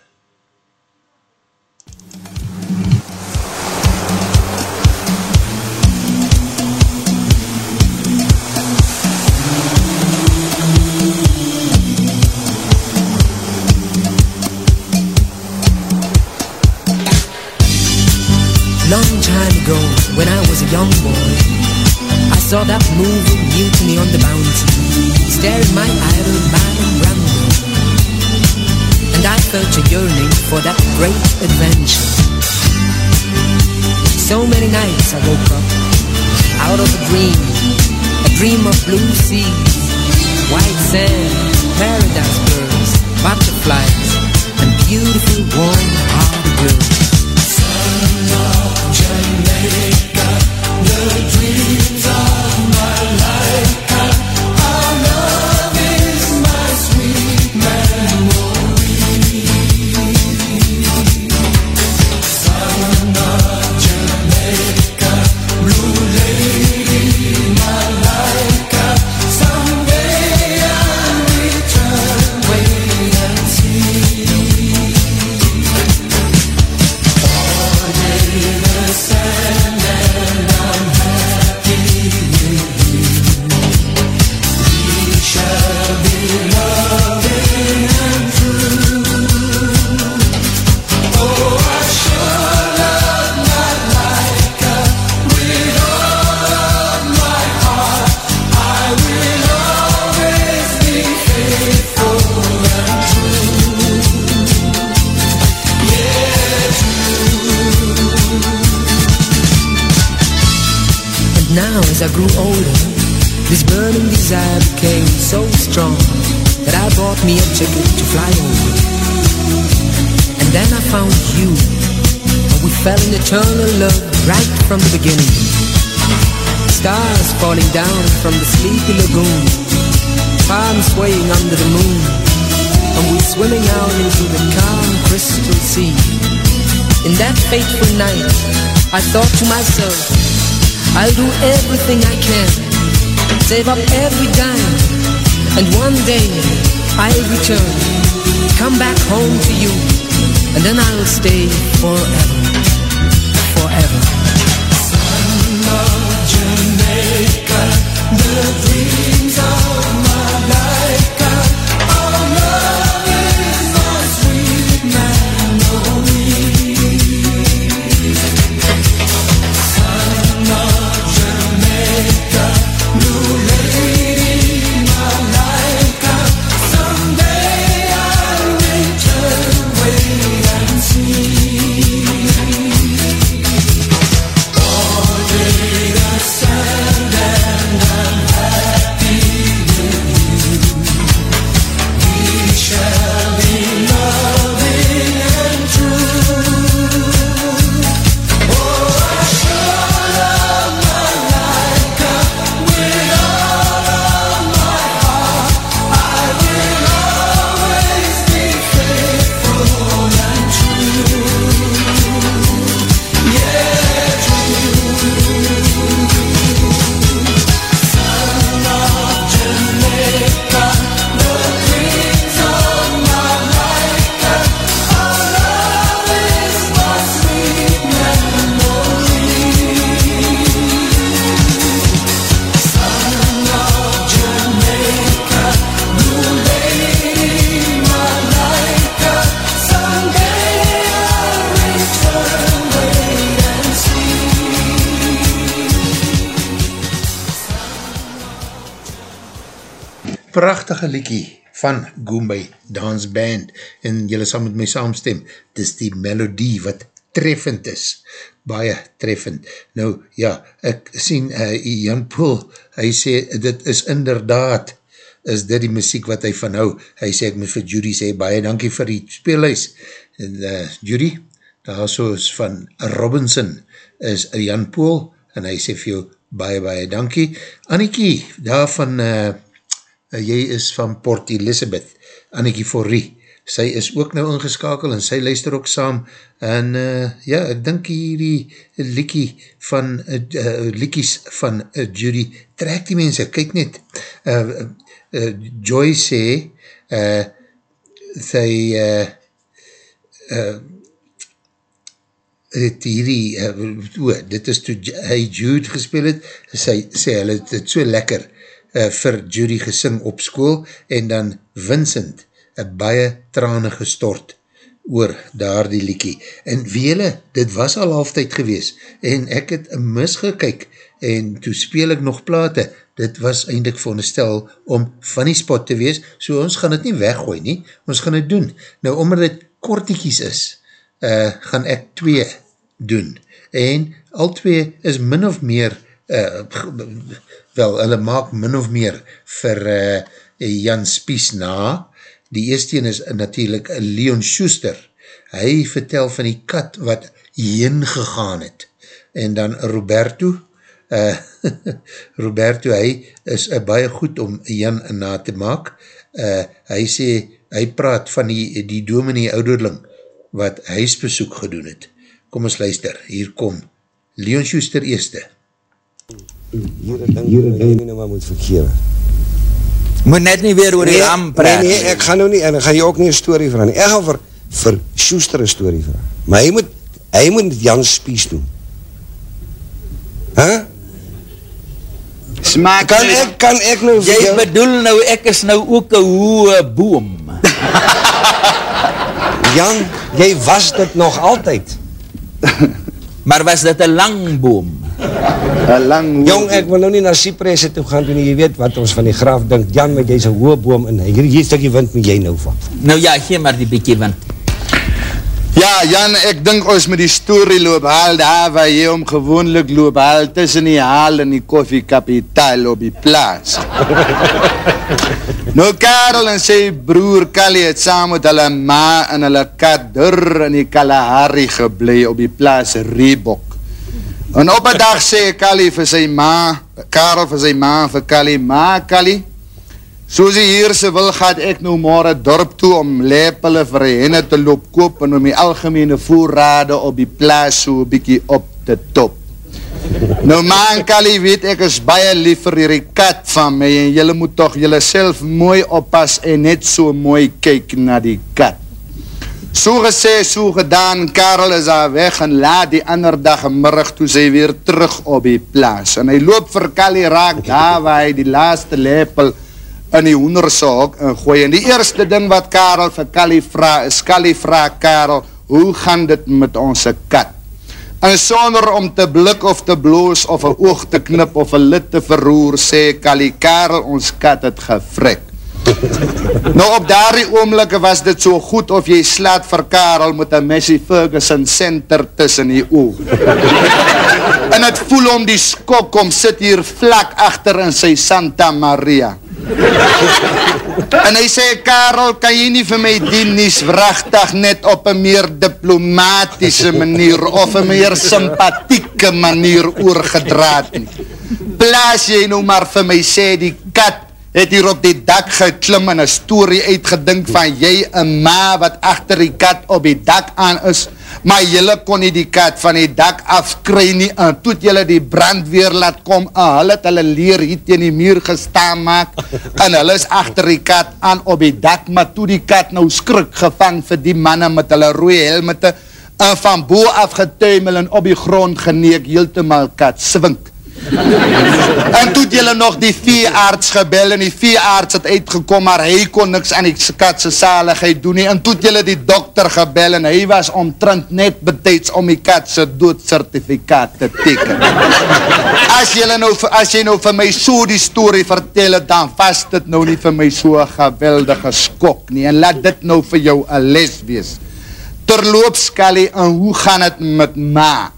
[SPEAKER 4] Long time ago, when I was a young boy, saw that movie Mutiny on the Bounty, staring my idol Marlon Brando. And I felt a yearning for that great adventure. So many nights I woke up, out of a dream, a dream of blue seas, white sand, paradise birds, butterflies, and beautiful warm-hearted girls. And eternal love right from the beginning. Stars falling down from the sleepy lagoon, palms swaying under the moon, and we swimming out into the calm crystal sea. In that fateful night, I thought to myself, I'll do everything I can, save up every dime, and one day I'll return, come back home to you, and then I'll stay forever, forever. The.
[SPEAKER 2] Prachtige liekie van Goombay Dance Band en jylle sal met my saamstem, dis die melodie wat treffend is, baie treffend. Nou ja, ek sien uh, Jan Poel, hy sê, dit is inderdaad, is dit die muziek wat hy van hou, hy sê, ek moet vir Judy sê, baie dankie vir die speelhuis, en uh, Judy, daar soos van Robinson, is Jan Poel, en hy sê vir jou, baie, baie dankie. Annikie, daar van, uh, jy is van Port Elizabeth, Annikie Forrie, sy is ook nou ingeskakel en sy luister ook saam. En uh, ja, ek dink hierdie liekie van uh, uh, liekies van uh, Judy trek die mense, kyk net uh, uh, Joy sê uh, sy uh, uh, het hierdie uh, o, dit is toe hy Jude gespeel het. Sy sê hy het het so lekker uh, vir Judy gesing op school en dan Vincent een baie trane gestort oor daar die liekie. En wele, dit was al halftijd gewees, en ek het misgekyk, en toe speel ek nog plate, dit was eindelijk veronderstel om funny spot te wees, so ons gaan het nie weggooi nie, ons gaan het doen. Nou, omdat het kortiekies is, uh, gaan ek twee doen, en al twee is min of meer, uh, wel, hulle maak min of meer vir uh, Jan Spies na, Die eerste is natuurlijk Leon Schuster. Hy vertel van die kat wat heen gegaan het. En dan Roberto, uh, Roberto, hy is uh, baie goed om Jan na te maak. Uh, hy sê, hy praat van die, die dominee ouderling wat huisbesoek gedoen het. Kom ons luister, hier kom Leon Schuster eerste.
[SPEAKER 6] Hier een ding, hier een ding, nie nou maar moet verkeer.
[SPEAKER 7] Moet net nie weer oor die
[SPEAKER 6] nee,
[SPEAKER 7] ram praat.
[SPEAKER 6] Nee, nee, ek gaan nou nie, en ek gaan jy ook nie een story vraag nie. Ek gaan vir, vir Schuster een story vraag. Maar hy moet, hy moet Jan Spies doen. Huh?
[SPEAKER 7] Smaak
[SPEAKER 6] kan ek, kan ek nou
[SPEAKER 7] Jy jou... bedoel nou, ek is nou ook een hoë boom.
[SPEAKER 6] Jan, jy was dit nog altyd.
[SPEAKER 7] maar was dit een lang boom?
[SPEAKER 6] Een lang hoë Jong, ek wil nou nie na Cypresse toe gaan toen jy weet wat ons van die graaf dink. Jan, met jy is een hoë boom en hier, hier stukje wind moet jy nou van.
[SPEAKER 7] Nou ja, gee maar die bykie wind.
[SPEAKER 8] Ja, Jan, ek dink ons met die story loop haal daar waar jy om gewoonlik loop haal tussen die haal en die koffiekapitaal op die plaas. nou Karel en sy broer Kali het saam met hulle ma en hulle kat dur in die Kalahari geblei op die plaas Reebok. En op een dag sê Kali vir sy ma, Karel vir sy ma, vir Kali, ma Kali, soos die heerse wil, gaat ek nou morgen dorp toe om lepele vir henne te loop koop en om die algemene voorrade op die plaas so bykie op te top. Nou ma en Kali weet ek is baie lief vir die kat van my en jylle moet toch jylle self mooi oppas en net so mooi kyk na die kat. So gesê, so gedaan, Karel is daar weg en laat die ander dag en middag toe sy weer terug op die plaas. En hy loop vir Kali raak daar waar hy die laaste lepel in die hoendersok ingooi. En die eerste ding wat Karel vir Kali vraag is, Kali vraag Karel, hoe gaan dit met onze kat? En sonder om te blik of te bloos of een oog te knip of een lid te verroer, sê Kali, Karel, ons kat het gefrik. nou op daardie oomlikke was dit so goed of jy slaat vir Karel met een Messi Ferguson center tussen die oog. en het voel om die skok om sit hier vlak achter in sy Santa Maria. en hy sê, Karel, kan jy nie vir my die nies vrachtig net op een meer diplomatische manier of een meer sympathieke manier oorgedraad nie. Plaas jy nou maar vir my sê die kat het hier op die dak geklim en een story uitgedink van jy een ma wat achter die kat op die dak aan is, maar jylle kon nie die kat van die dak afkry nie, en toet jylle die brandweer laat kom, en hulle het hulle leer hier teen die muur gestaan maak, en hulle is achter die kat aan op die dak, maar toe die kat nou skrik gevang vir die manne met hulle rooie helmete, en van boe afgetuimel en op die grond geneek, heeltemaal kat swink en toe het julle nog die veearts gebel en die veearts het uitgekom maar hy kon niks aan die katse saligheid doen nie. En toe het julle die dokter gebel en hy was omtrent net betijds om die katse doodcertifikaat te teken. As julle nou as jy nou vir my so die story vertel het dan vast het nou nie vir my so geweldige skok nie. En laat dit nou vir jou een les wees terloops Kali en hoe gaan het met ma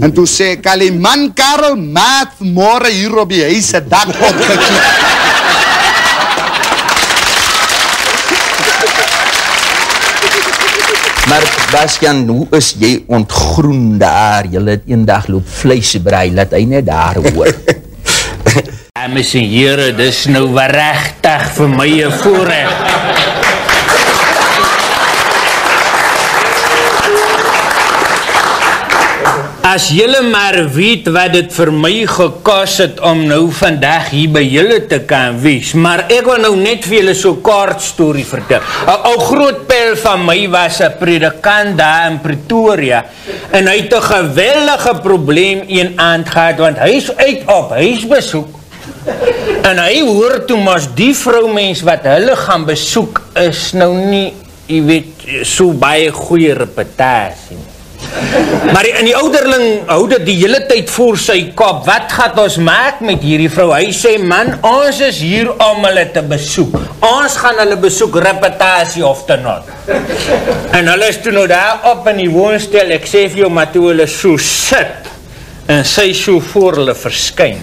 [SPEAKER 8] En toe sê Kali, man Karel, maat morgen hier op die huise dak opgekiet.
[SPEAKER 7] Maar Bastian, hoe is jy ontgroen daar? Jy het een dag loop vlees brei, laat hy net daar hoor.
[SPEAKER 9] Dames en heren, dis nou waarachtig vir my een voorrecht. As jylle maar weet wat het vir my gekos het om nou vandag hier by jylle te kan wees, maar ek wil nou net vir jylle so kort story vertel. Ou groot pel van my was een predikant daar in Pretoria en hy het een geweldige probleem een aand gehad, want hy is uit op huisbesoek en hy hoor toe mas die vrouwmens wat hulle gaan besoek is nou nie, jy weet, so baie goeie reputatie nie. Maar in die ouderling hou dit die hele tyd voor sy kop. Wat gaat ons maak met hierdie vrou? Hy sê, man, ons is hier om hulle te besoek. Ons gaan hulle besoek, reputatie of te not. En hulle is toe nou daar op in die woonstel, ek sê vir jou, maar toe hulle so sit, en sy so voor hulle verskyn,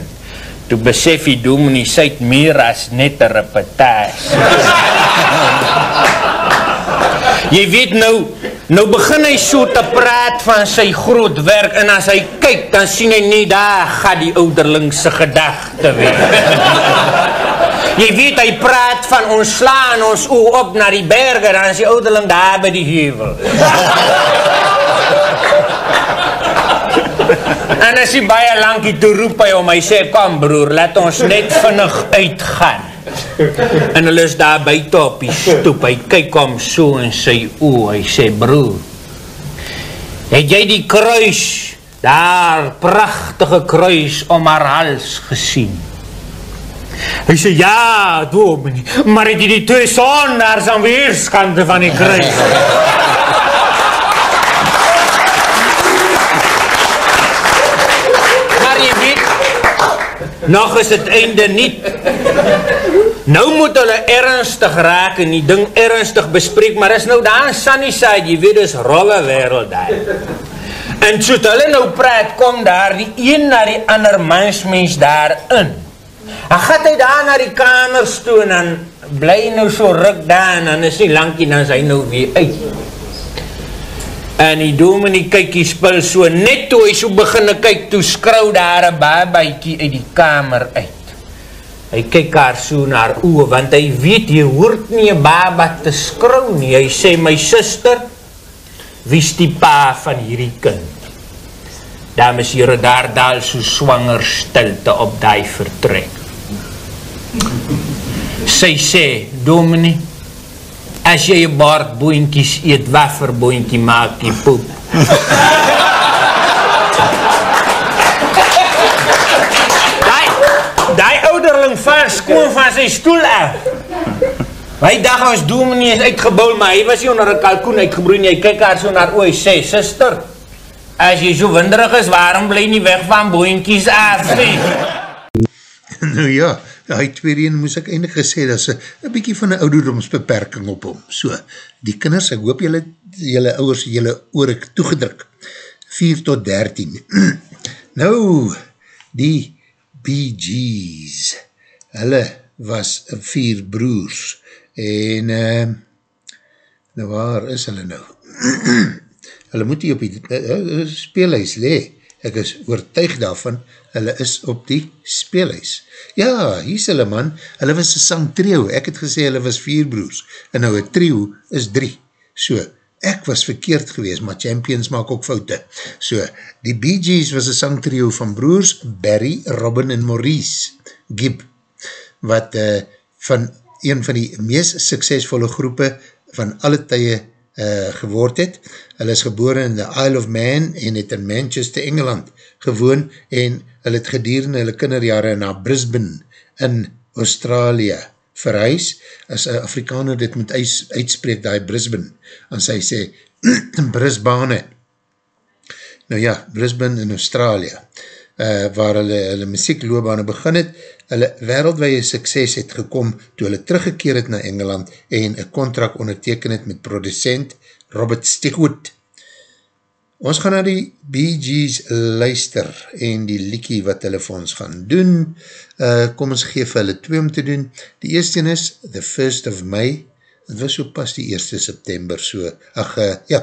[SPEAKER 9] toe besef die dominee, sy het meer as net een reputatie. Jy weet nou, nou begin hy so te praat van sy groot werk en as hy kyk, dan sien hy nie daar gaat die ouderlingse gedachte weer. Jy weet, hy praat van ons slaan ons oog op na die berge, dan is die ouderling daar by die hevel. en as hy baie lankie toe roep hy om, hy sê, kom broer, laat ons net vinnig uitgaan en hulle is daar buiten op die stoep, hy kyk om so in sy oor, hy sê, broer, het jy die kruis, daar prachtige kruis om haar hals gesien? Hy sê, ja, dominee, maar het jy die twee sondaars aan weerskante van die kruis? maar jy weet, nog is het einde niet. Nou moet hulle ernstig raak en die ding ernstig bespreek, maar is nou daar in Sunnyside, jy weet, is rolle wereld daar. En so hulle nou praat, kom daar die een na die ander mansmens daar in. En gaat hy daar na die kamers toe en dan bly nou so ruk daar en dan is nie lankie, dan is hy nou weer uit. En die dominee kyk die spul so, net toe hy so beginne kyk, toe skrou daar een babaikie uit die kamer uit. Hy kyk haar so naar oe, want hy weet, jy hoort nie een baba te skrou nie. Hy sê, my sister, wie is die pa van hierdie kind? Dames hier, daar daal so swanger stilte op die vertrek. Sy sê, dominee, as jy je baardboeinkies eet, wat vir boeinkie maak jy poep? ouderling van skoon van sy stoel af. Hy dag ons dominee is uitgebouw, maar hy was hier onder een kalkoen uitgebroei en jy kyk haar so naar oor, hy sê, sister, as jy so winderig is, waarom bly nie weg van boeinkies af, nie?
[SPEAKER 2] nou ja, hy tweede moes ek eindig gesê, dat is een bykie van een ouderdomsbeperking op hom. So, die kinders, ek hoop jylle, jylle ouders, jylle oor ek toegedruk. 4 tot 13. nou, die Bee Gees. Hulle was vier broers en uh, nou waar is hulle nou? hulle moet hier op die uh, speelhuis le. Ek is oortuig daarvan, hulle is op die speelhuis. Ja, hier is hulle man, hulle was een sang trio, ek het gesê hulle was vier broers, en nou een trio is drie. So, ek was verkeerd gewees, maar champions maak ook foute. So, die Bee Gees was een sangtrio van broers Barry, Robin en Maurice Gibb, wat uh, van een van die meest suksesvolle groepe van alle tye uh, geword het. Hulle is geboren in the Isle of Man en het in Manchester, Engeland gewoon en hulle het gedurende hulle kinderjare na Brisbane in Australië verhuis, as een Afrikaner dit moet uitspreek, die Brisbane, as hy sê, Brisbane, nou ja, Brisbane in Australië, uh, waar hulle, hulle muziekloobane begin het, hulle wereldwee sukses het gekom, toe hulle teruggekeer het na Engeland, en een contract onderteken het met producent Robert Stigwood, Ons gaan na die Bee Gees luister en die liekie wat hulle vir ons gaan doen. Uh, kom ons geef hulle twee om te doen. Die eerste is The First of May. Het was so pas die 1 September so. Ach, uh, ja,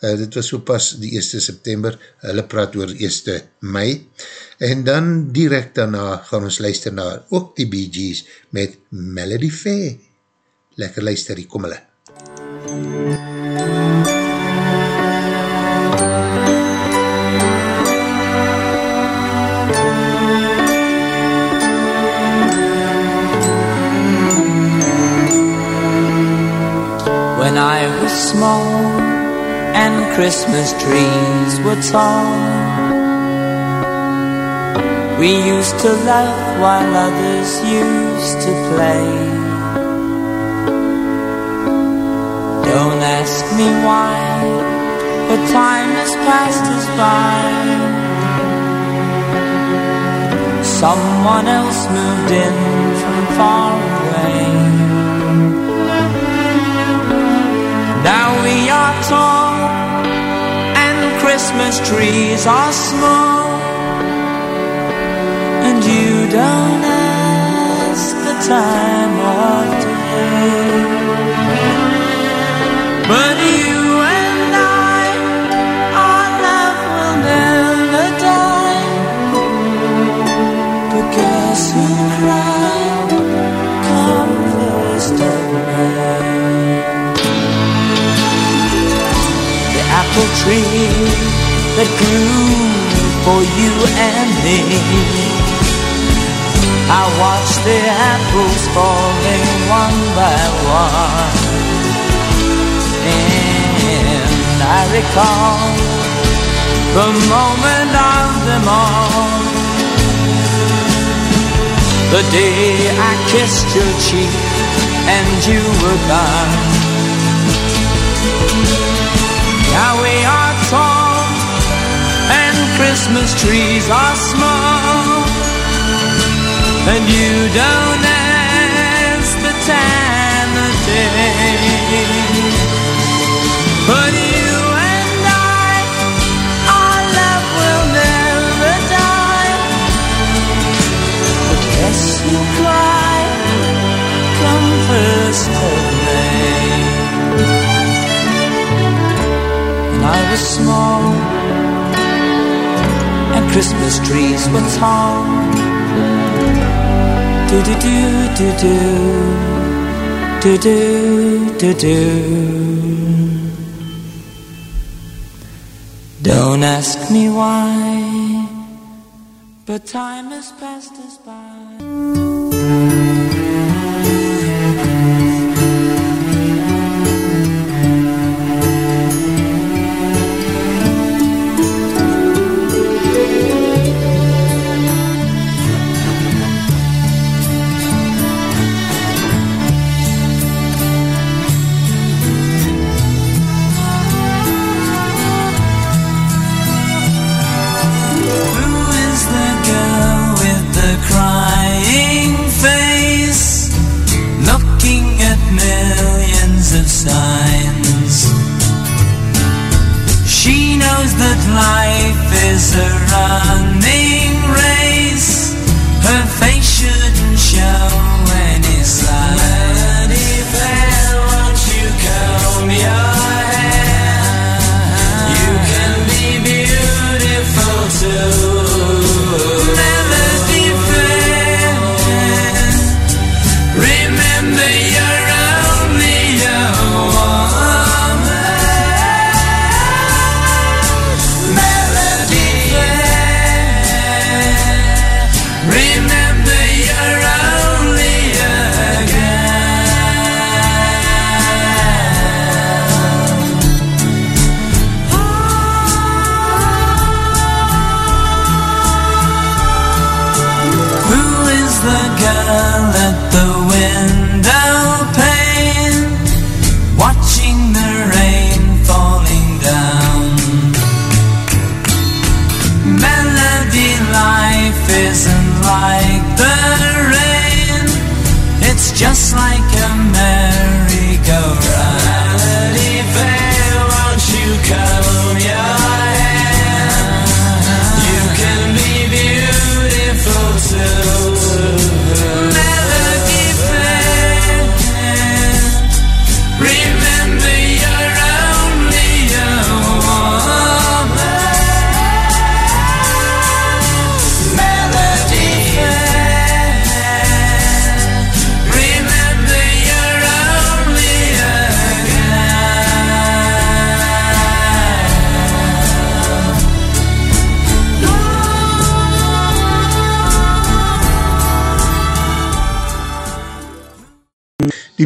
[SPEAKER 2] uh, dit was so pas die 1 September, hulle praat oor 1 mei, en dan direct daarna gaan ons luister na ook die Bee Gees met Melody Fair. Lekker luister, hier kom hulle.
[SPEAKER 3] When I was small and Christmas trees were tall, we used to laugh while others used to play. Don't ask me why, but time has passed us by. Someone else moved in from far away. Now we are and Christmas trees are small, and you don't ask the time of day. But you and I, our love will never die. But guess who cried? Come first. The apple tree that grew for you and me. I watched the apples falling one by one. And I recall the moment of them all. The day I kissed your cheek and you were gone. Christmas trees are small. And you don't ask the time of day. But you and I, our love will never die. But guess who cried? Come first of May. When I was small and Christmas trees were tall. Do do do do do do do do do. Don't ask me why, but time has passed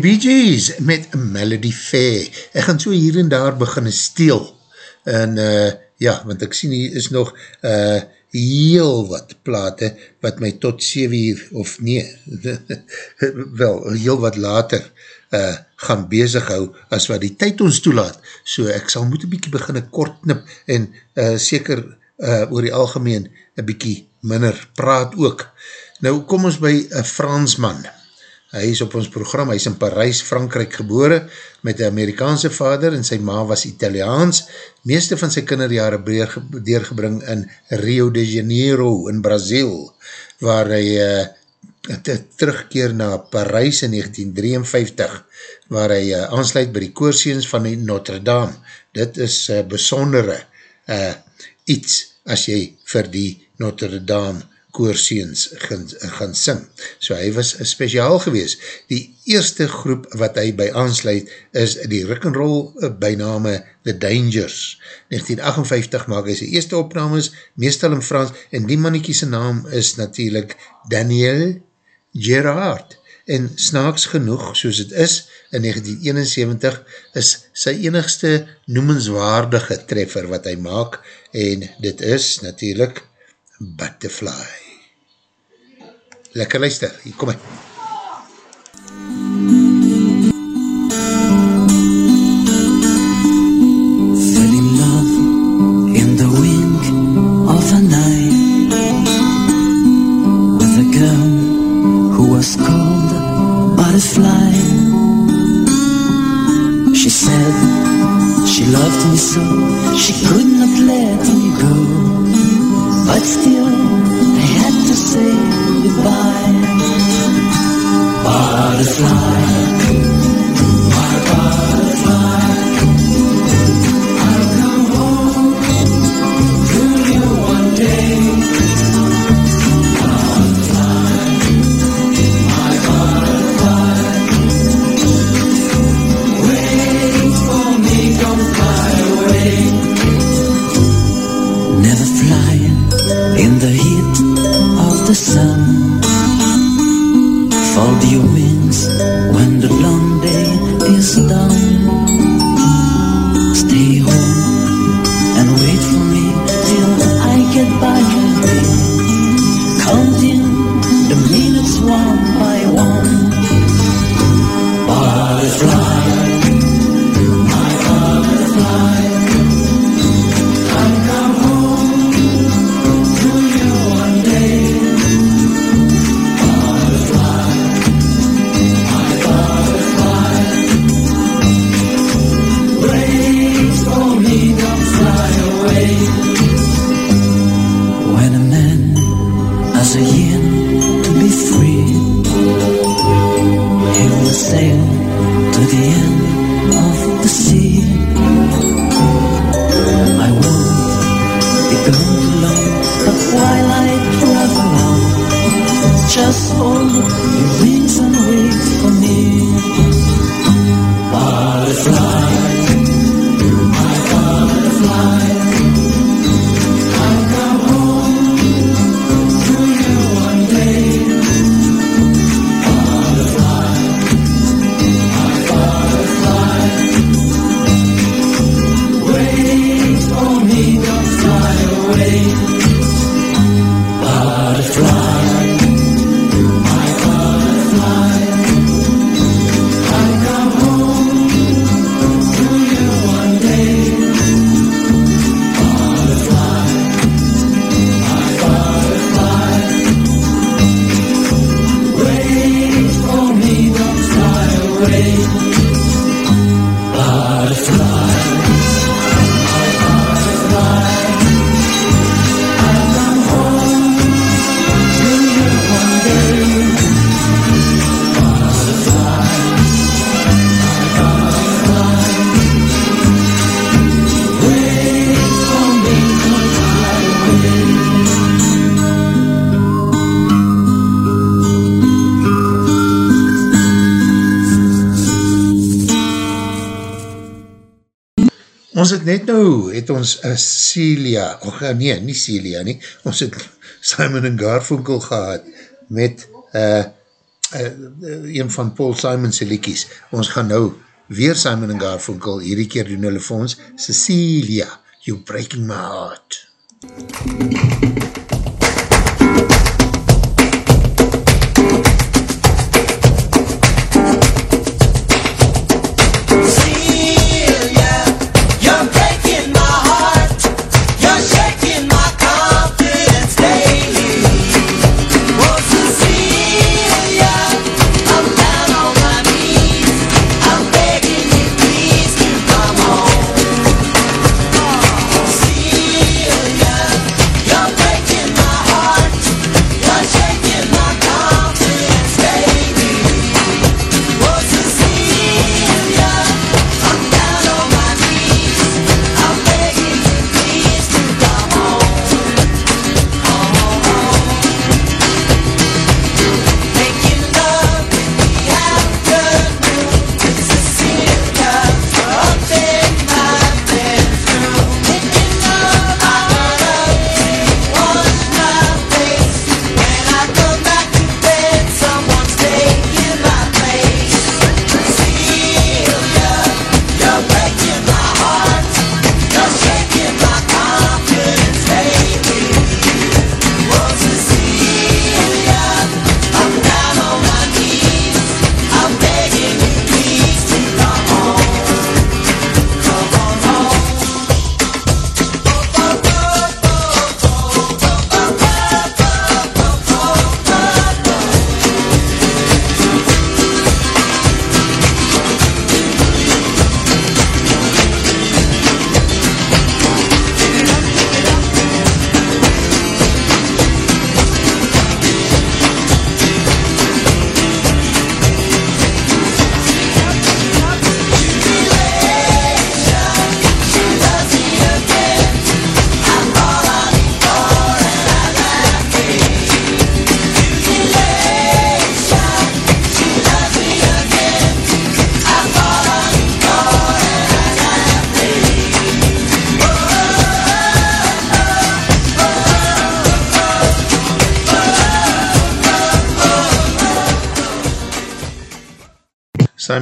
[SPEAKER 2] Bee Gees met Melody Fair. Ek gaan so hier en daar begin steel. En uh, ja, want ek sien hier is nog uh, heel wat plate wat my tot 7 uur, of nee, wel, heel wat later uh, gaan bezig hou as wat die tyd ons toelaat. So ek sal moet een bykie begin kort knip en uh, seker uh, oor die algemeen een bykie minder praat ook. Nou kom ons by een Fransman. Hy is op ons program, hy is in Parijs, Frankrijk gebore, met een Amerikaanse vader en sy ma was Italiaans. Meeste van sy kinderjare deurgebring in Rio de Janeiro in Brazil, waar hy uh, terugkeer na Parijs in 1953, waar hy uh, aansluit by die koorseens van die Notre Dame. Dit is uh, besondere uh, iets as jy vir die Notre Dame koorseens gaan, gaan sing. So hy was speciaal gewees. Die eerste groep wat hy by aansluit is die rock'n'roll eh, bijname The Dangers. 1958 maak hy sy eerste opnames, meestal in Frans, en die mannetjiese naam is natuurlijk Daniel Gerard. En snaaks genoeg, soos het is, in 1971 is sy enigste noemenswaardige treffer wat hy maak, en dit is natuurlijk Butterfly. Lekker luister, hier kom hy.
[SPEAKER 10] Fell in love in the wink of with a girl who was called Butterfly. She said she loved me so she could not let me go, but still the heat of the
[SPEAKER 2] het ons uh, Celia, och nee, nie Celia nie, ons het Simon en Garfunkel gehad met uh, uh, een van Paul Simon's liekies. Ons gaan nou weer Simon en Garfunkel, hierdie keer doen hulle vir ons,
[SPEAKER 3] Cecilia, You Breaking My Heart.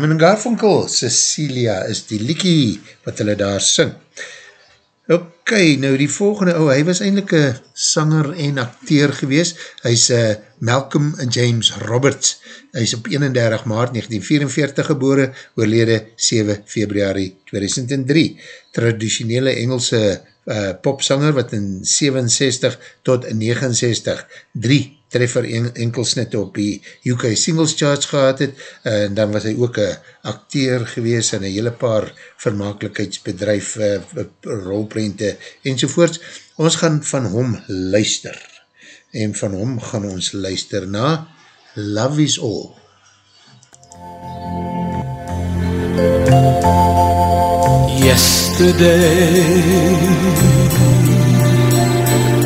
[SPEAKER 2] Simon Garfunkel, Cecilia is die liekie wat hulle daar sing. Ok, nou die volgende ou, hy was eindelijk een sanger en acteur gewees. Hy is uh, Malcolm James Roberts. Hy is op 31 maart 1944 gebore, oorlede 7 februari 2003. Traditionele Engelse uh, popsanger wat in 67 tot 69 drie treffer en, enkelsnitte op die UK Singles Charts gehad het, uh, en dan was hy ook een acteur gewees en een hele paar vermakelijkheidsbedrijf, uh, rolprente enzovoorts. Ons gaan van hom luister, en van hom gaan ons luister na Love is All.
[SPEAKER 1] Yesterday,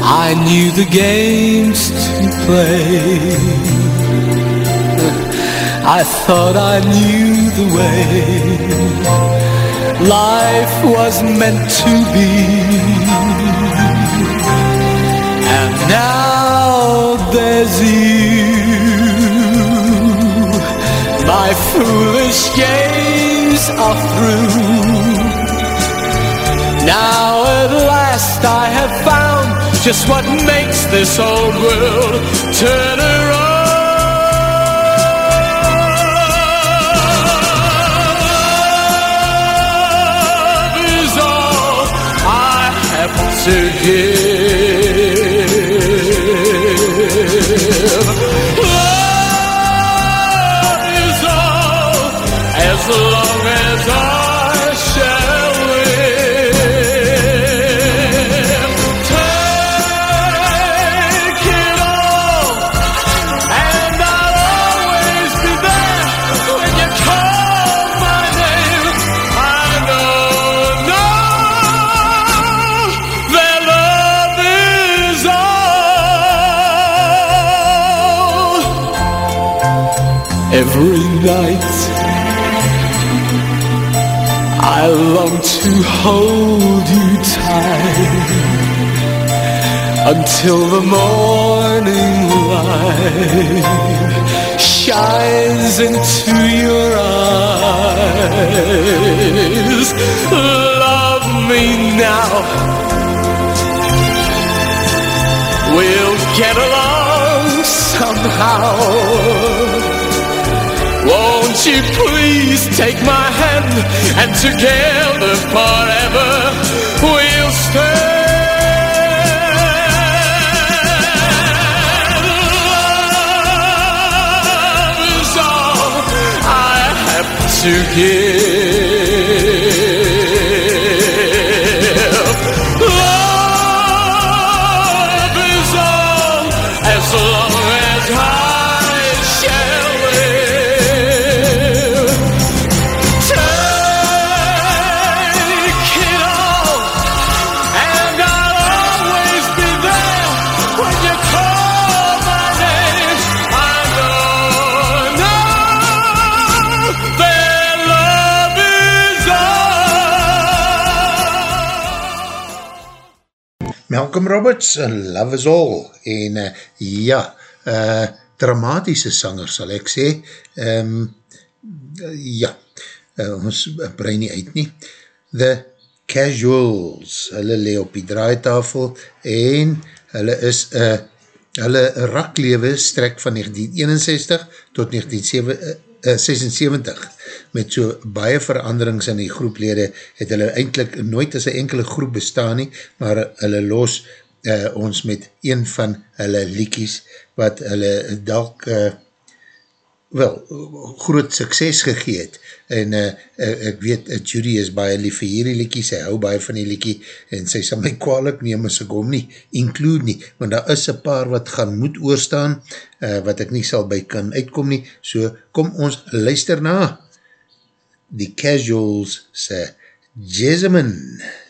[SPEAKER 1] I knew the games to play. I thought I knew the way life was meant to be. And now there's you. My foolish games are through. Now at last I have found just what makes this old world turn around. Is all I have to give. Night I long to hold you tight until the morning light shines into your eyes. Love me now. We'll get along somehow. Won't you please take my hand and together forever we'll stand. Love is all I have to give.
[SPEAKER 2] Malcolm Roberts, en Love is All, en uh, ja, uh, dramatische sanger sal ek sê, um, ja, uh, ons brein nie uit nie, The Casuals, hulle lee op die draaitafel, en hulle is, uh, hulle raklewe strek van 1961 tot 1976, met so baie veranderings in die groeplede, het hulle eindelijk nooit as een enkele groep bestaan nie, maar hulle los uh, ons met een van hulle liekies, wat hulle dalk, uh, wel, groot sukses gegeet, en uh, ek weet, uh, Judy is baie lief vir hierdie liekie, sy hou baie van die liekie, en sy sal my kwalijk neem as ek hom nie include nie, want daar is een paar wat gaan moet oorstaan, uh, wat ek nie sal by kan uitkom nie, so kom ons luister na, die Casuals Jessamine.
[SPEAKER 3] supposed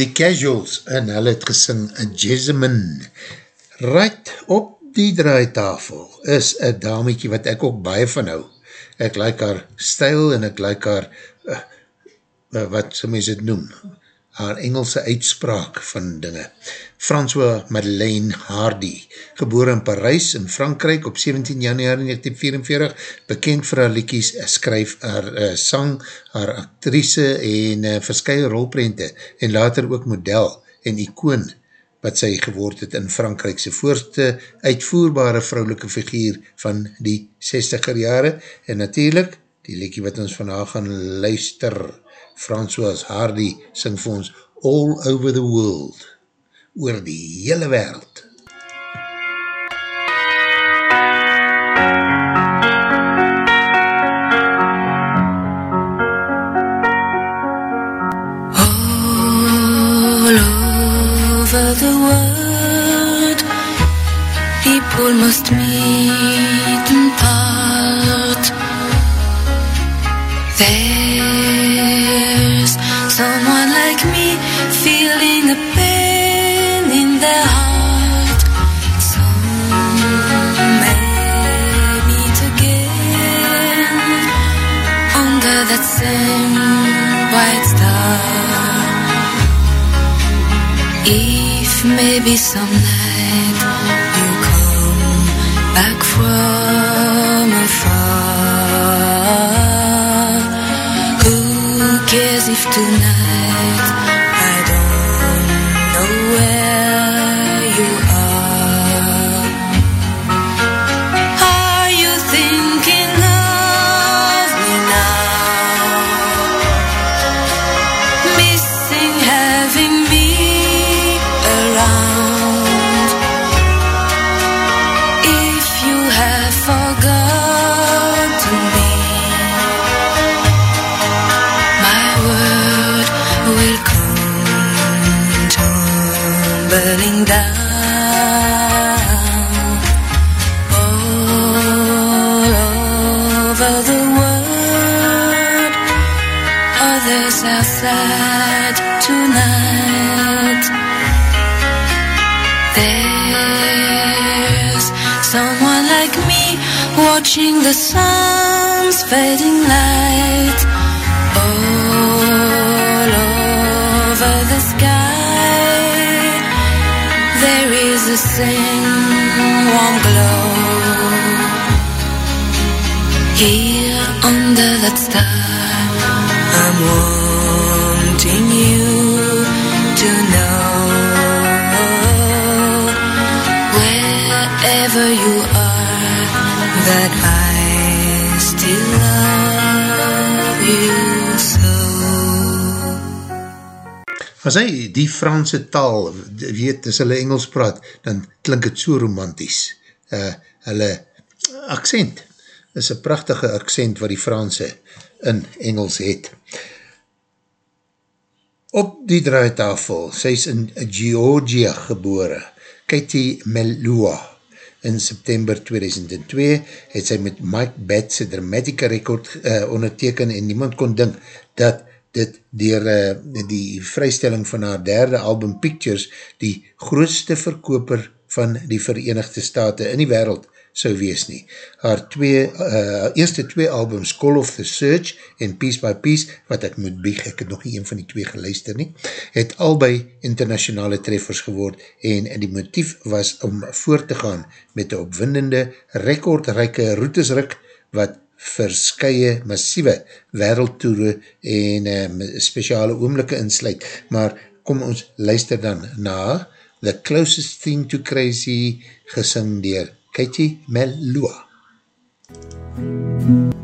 [SPEAKER 2] Die Casuals, en hulle het gesing, a Jessamine. Right op die draaitafel is een damiekie wat ek ook baie van hou. Ek like haar stijl en ek like haar, uh, uh, wat sy mens het noem, haar Engelse uitspraak van dinge. François Madeleine Hardy, geboren in Parijs in Frankrijk op 17 januari 1944, bekend vir haar liekies, skryf haar uh, sang, haar actrice en uh, verskye rolprente en later ook model en icoon wat sy geword het in Frankrijkse voorste uitvoerbare vrouwelike figuur van die 60er jare en natuurlijk die liekie wat ons vandaag gaan luister, François Hardy sing vir ons All Over the World, oor die hele wereld.
[SPEAKER 4] All over the world, people must meet maybe some night you come back from afar, who cares if tonight watching the sun's fading light all over the sky. There is a same warm glow here under that star. I'm wanting
[SPEAKER 2] As hy die Franse taal weet, as hulle Engels praat, dan klink het so romanties. Uh, hulle accent is een prachtige accent wat die Franse in Engels het. Op die draaitafel, sy is in Georgia gebore, Katie Melua. In September 2002 het sy met Mike Betts een dramatica record uh, onderteken en niemand kon dink dat dit dier uh, die vrystelling van haar derde album Pictures die grootste verkoper van die Verenigde Staten in die wereld sou wees nie. Haar twee, uh, eerste twee albums, Call of the Search en Piece by Piece, wat ek moet bieg, ek het nog nie een van die twee geluister nie, het albei internationale treffers geword en die motief was om voort te gaan met die opwindende, rekordrijke routesruk wat verskye massieve wereldtoere en uh, speciale oomlikke insluit. Maar kom ons luister dan na The Closest Thing to Crazy gesing dier Katie Melua.
[SPEAKER 11] How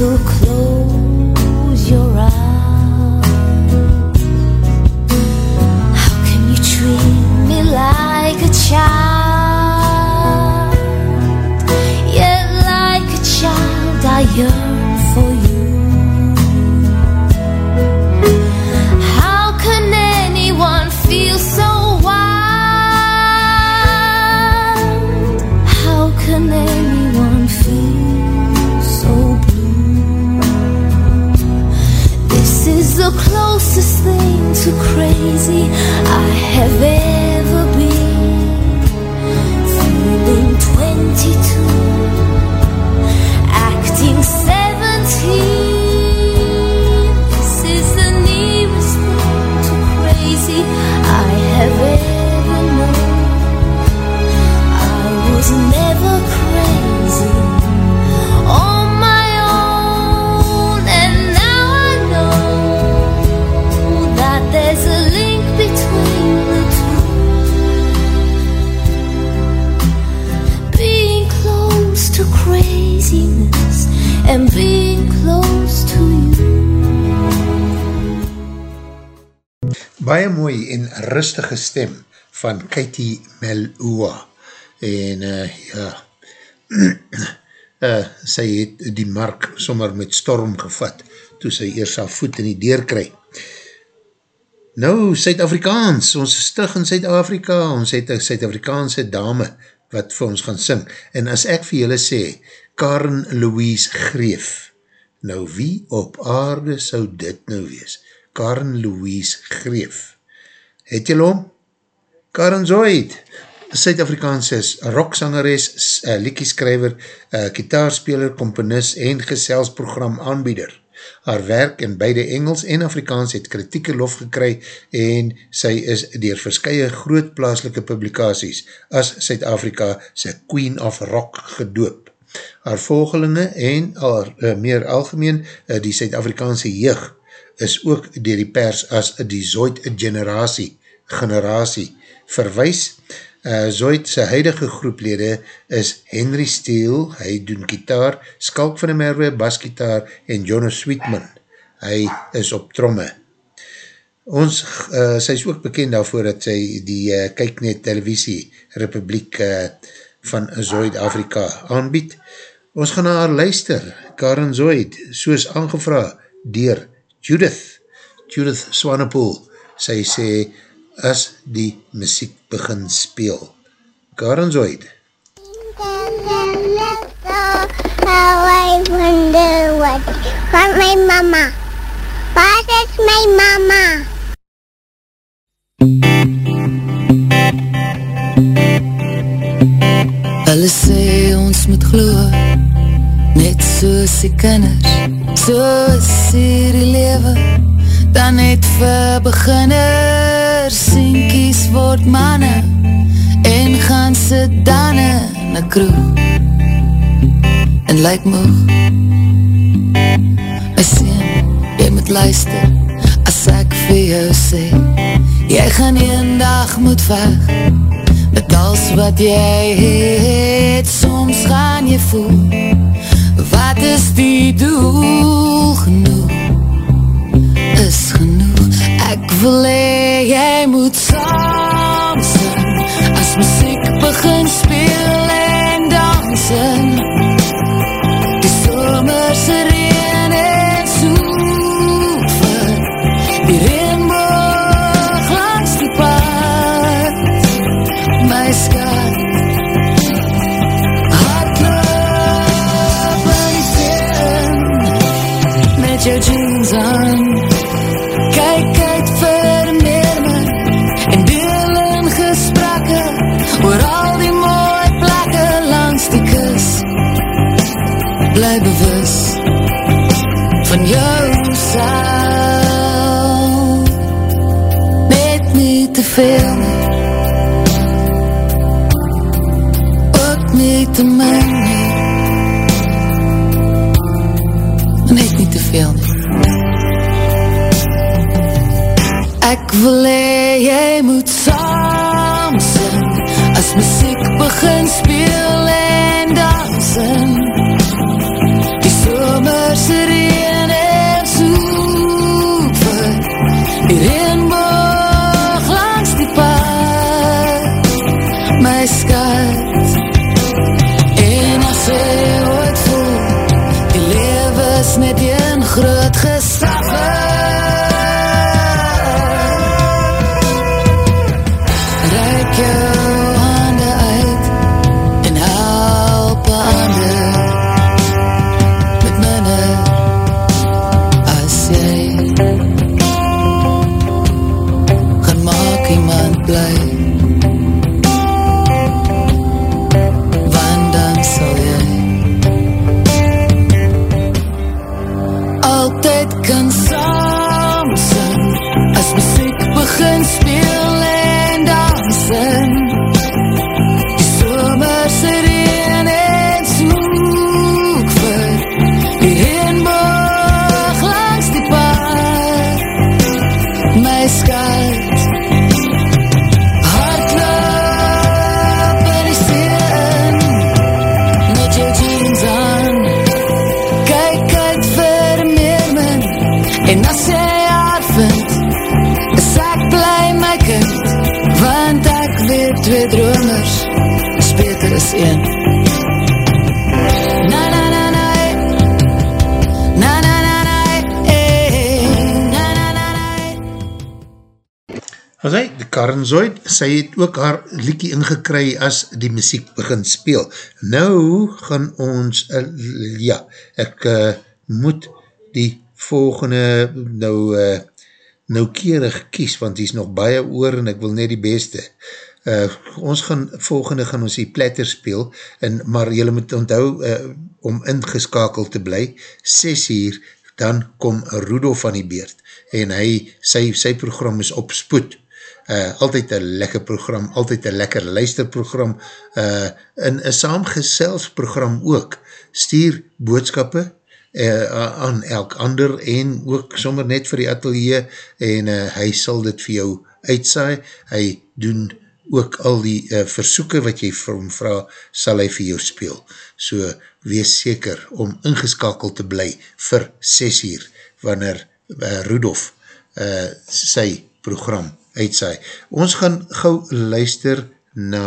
[SPEAKER 11] to close your eyes. How can you treat me like a child?
[SPEAKER 2] Rustige stem van Katie Melua. En uh, ja, uh, sy het die mark sommer met storm gevat, toe sy eers haar voet in die deur kry. Nou, Suid-Afrikaans, ons is terug in Suid-Afrika, ons het een Suid-Afrikaanse dame wat vir ons gaan sing. En as ek vir julle sê, Karen Louise Greef, nou wie op aarde sou dit nou wees? Karen Louise Greef. Het julle om? Karen Zoid, Suid-Afrikaanse rocksangeres, uh, liekieskrijver, uh, kitaarspeler, komponis en geselsprogram aanbieder. Haar werk in beide Engels en Afrikaans het kritieke lof gekry en sy is dier verskye groot plaaslike publikaties as Suid-Afrika sy Queen of Rock gedoop. Haar volgelinge en al, uh, meer algemeen uh, die Suid-Afrikaanse jeug is ook dier die pers as die Zoid generatie, generatie verwijs. Uh, Zoid sy huidige groeplede is Henry Steele, hy doen gitaar, Skalk van der Merwe, basgitaar en Jonas Sweetman, hy is op tromme. Ons, uh, sy is ook bekend daarvoor dat sy die uh, Kijknet Televisie Republiek uh, van Zoid-Afrika aanbied. Ons gaan na haar luister, Karen Zoid, soos aangevra dier Judith, Judith Swanepoel, sy sê, as die muziek begin speel. Karen Zoid.
[SPEAKER 12] How I wonder what from my mama. What is my mama?
[SPEAKER 13] Hulle sê ons moet glo Net soos die kinders Soos hierdie lewe Dan net vir beginners Sinkies word manne En gaan sit dan in een kroeg. En lyk moeg My sien, jy moet luister As ek vir jou sê Jy gaan een dag moet weg Met als wat jy het Soms gaan jy voel Wat is die doel Genoeg Ek wil hee, jy moet saam
[SPEAKER 14] ook haar
[SPEAKER 2] liekie ingekry as die muziek begin speel. Nou gaan ons, uh, ja, ek uh, moet die volgende nou uh, noukeurig kies, want die is nog baie oor en ek wil net die beste. Uh, ons gaan, volgende gaan ons die platter speel, en, maar jylle moet onthou uh, om ingeskakeld te bly, 6 uur, dan kom Rudolf van die beurt, en hy, sy, sy program is op spoed, uh, altyd een lekker program, altyd een lekker luisterprogram, uh, en een saamgeselsprogram ook, stuur boodskappe uh, aan elk ander, en ook sommer net vir die atelier, en uh, hy sal dit vir jou uitsaai, hy doen ook al die uh, versoeken wat jy vir hom vraag, sal hy vir jou speel. So, wees seker om ingeskakeld te bly vir 6 uur, wanneer uh, Rudolf uh, sy program uitsaai. Ons gaan gauw luister na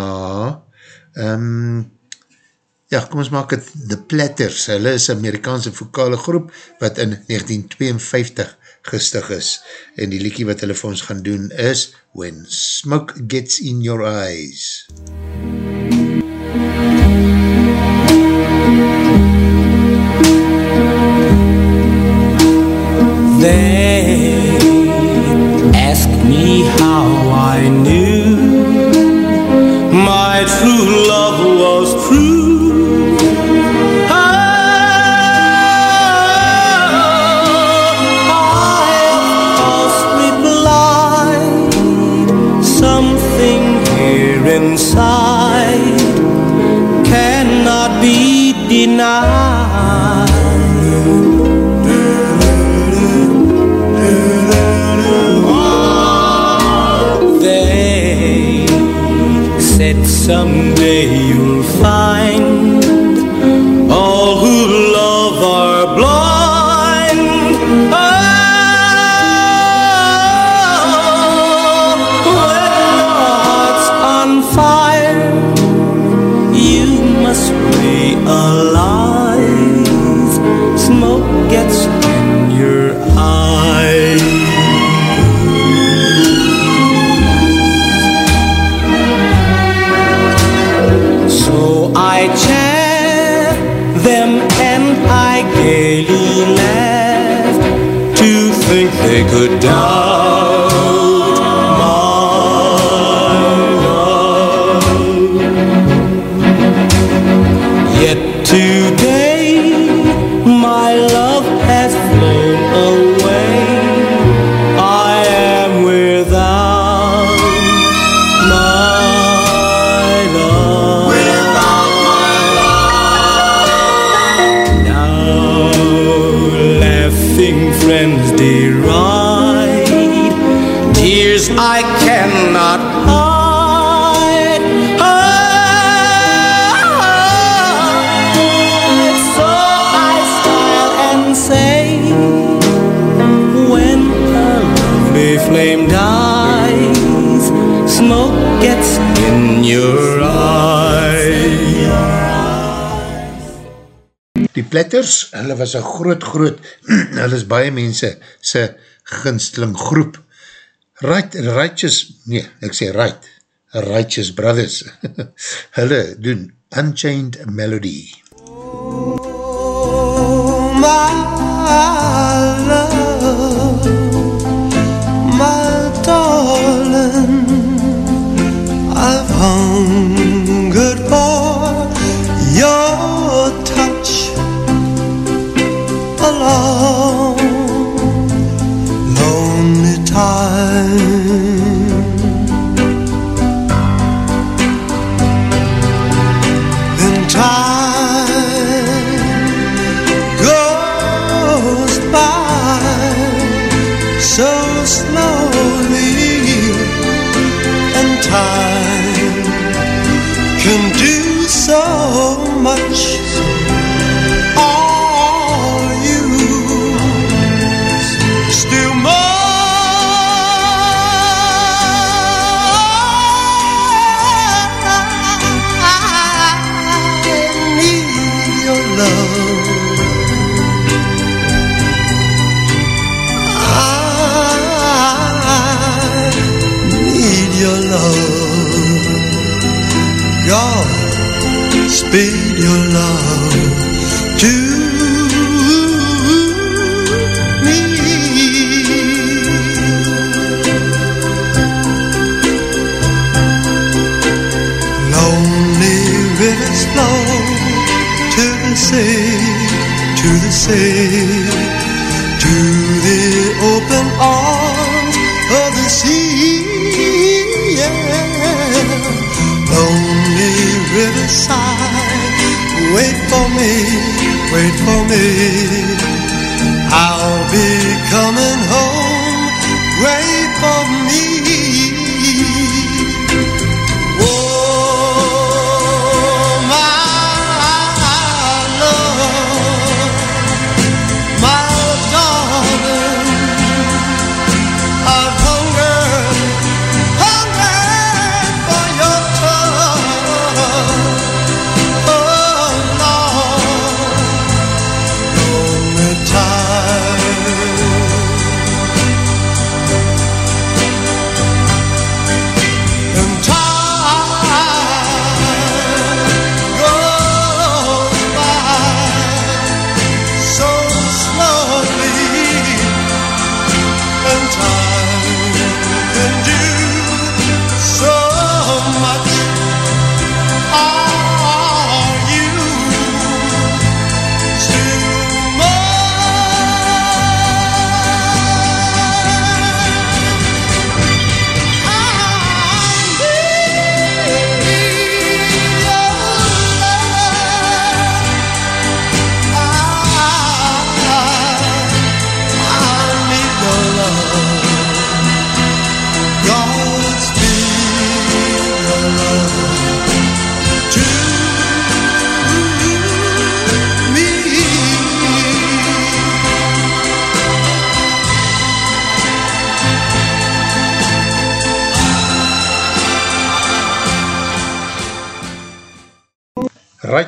[SPEAKER 2] um, ja, kom ons maak het The Platters, hulle is Amerikaanse vokale groep, wat in 1952 gestig is, en die liekie wat hulle vir ons gaan doen is When Smoke Gets in Your Eyes.
[SPEAKER 3] They
[SPEAKER 2] Platters, hulle was een groot, groot, hulle is baie mense, sy ginsteling groep. Right, righteous, nee, ek sê right, Righteous Brothers. hulle doen Unchained Melody.
[SPEAKER 3] my love, my darling. I've hungered be.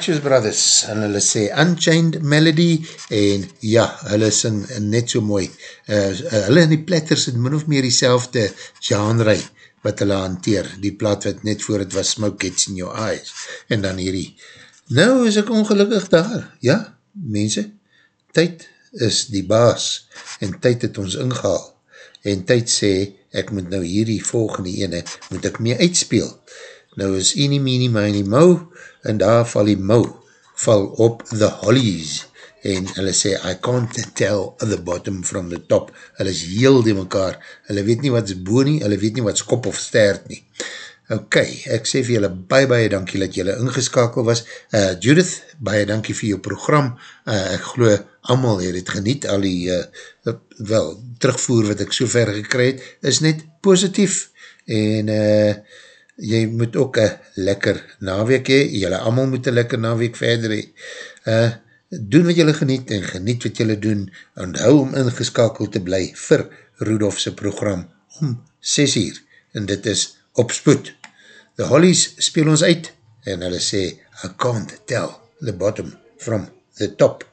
[SPEAKER 2] Righteous Brothers, en hulle sê Unchained Melody, en ja, hulle sing net so mooi. Uh, hulle en die platters het min of meer die selfde genre wat hulle hanteer, die plaat wat net voor het was Smoke Gets in Your Eyes, en dan hierdie. Nou is ek ongelukkig daar, ja, mense, tyd is die baas, en tyd het ons ingehaal, en tyd sê, ek moet nou hierdie volgende ene, moet ek mee uitspeel. Nou is Eenie Meenie Mini Mo, en daar val die mouw, val op the hollies, en hulle sê, I can't tell the bottom from the top, hulle is heel die mekaar, hulle weet nie wat is boe nie, hulle weet nie wat is kop of stert nie. Ok, ek sê vir julle baie baie dankie dat julle ingeskakel was. Uh, Judith, baie dankie vir jou program, uh, ek geloof amal het het geniet, al die uh, wel, terugvoer wat ek so ver gekry het, is net positief,
[SPEAKER 3] en eh, uh, jy moet ook een lekker naweek hee, jylle allemaal moet een lekker naweek verder hee. Uh, doen wat jylle geniet en geniet wat jylle doen en hou om ingeskakeld te bly vir Rudolfse program om 6 uur en dit is Opspoed. The Hollies speel ons uit en hulle sê, I can't tell the bottom from the top.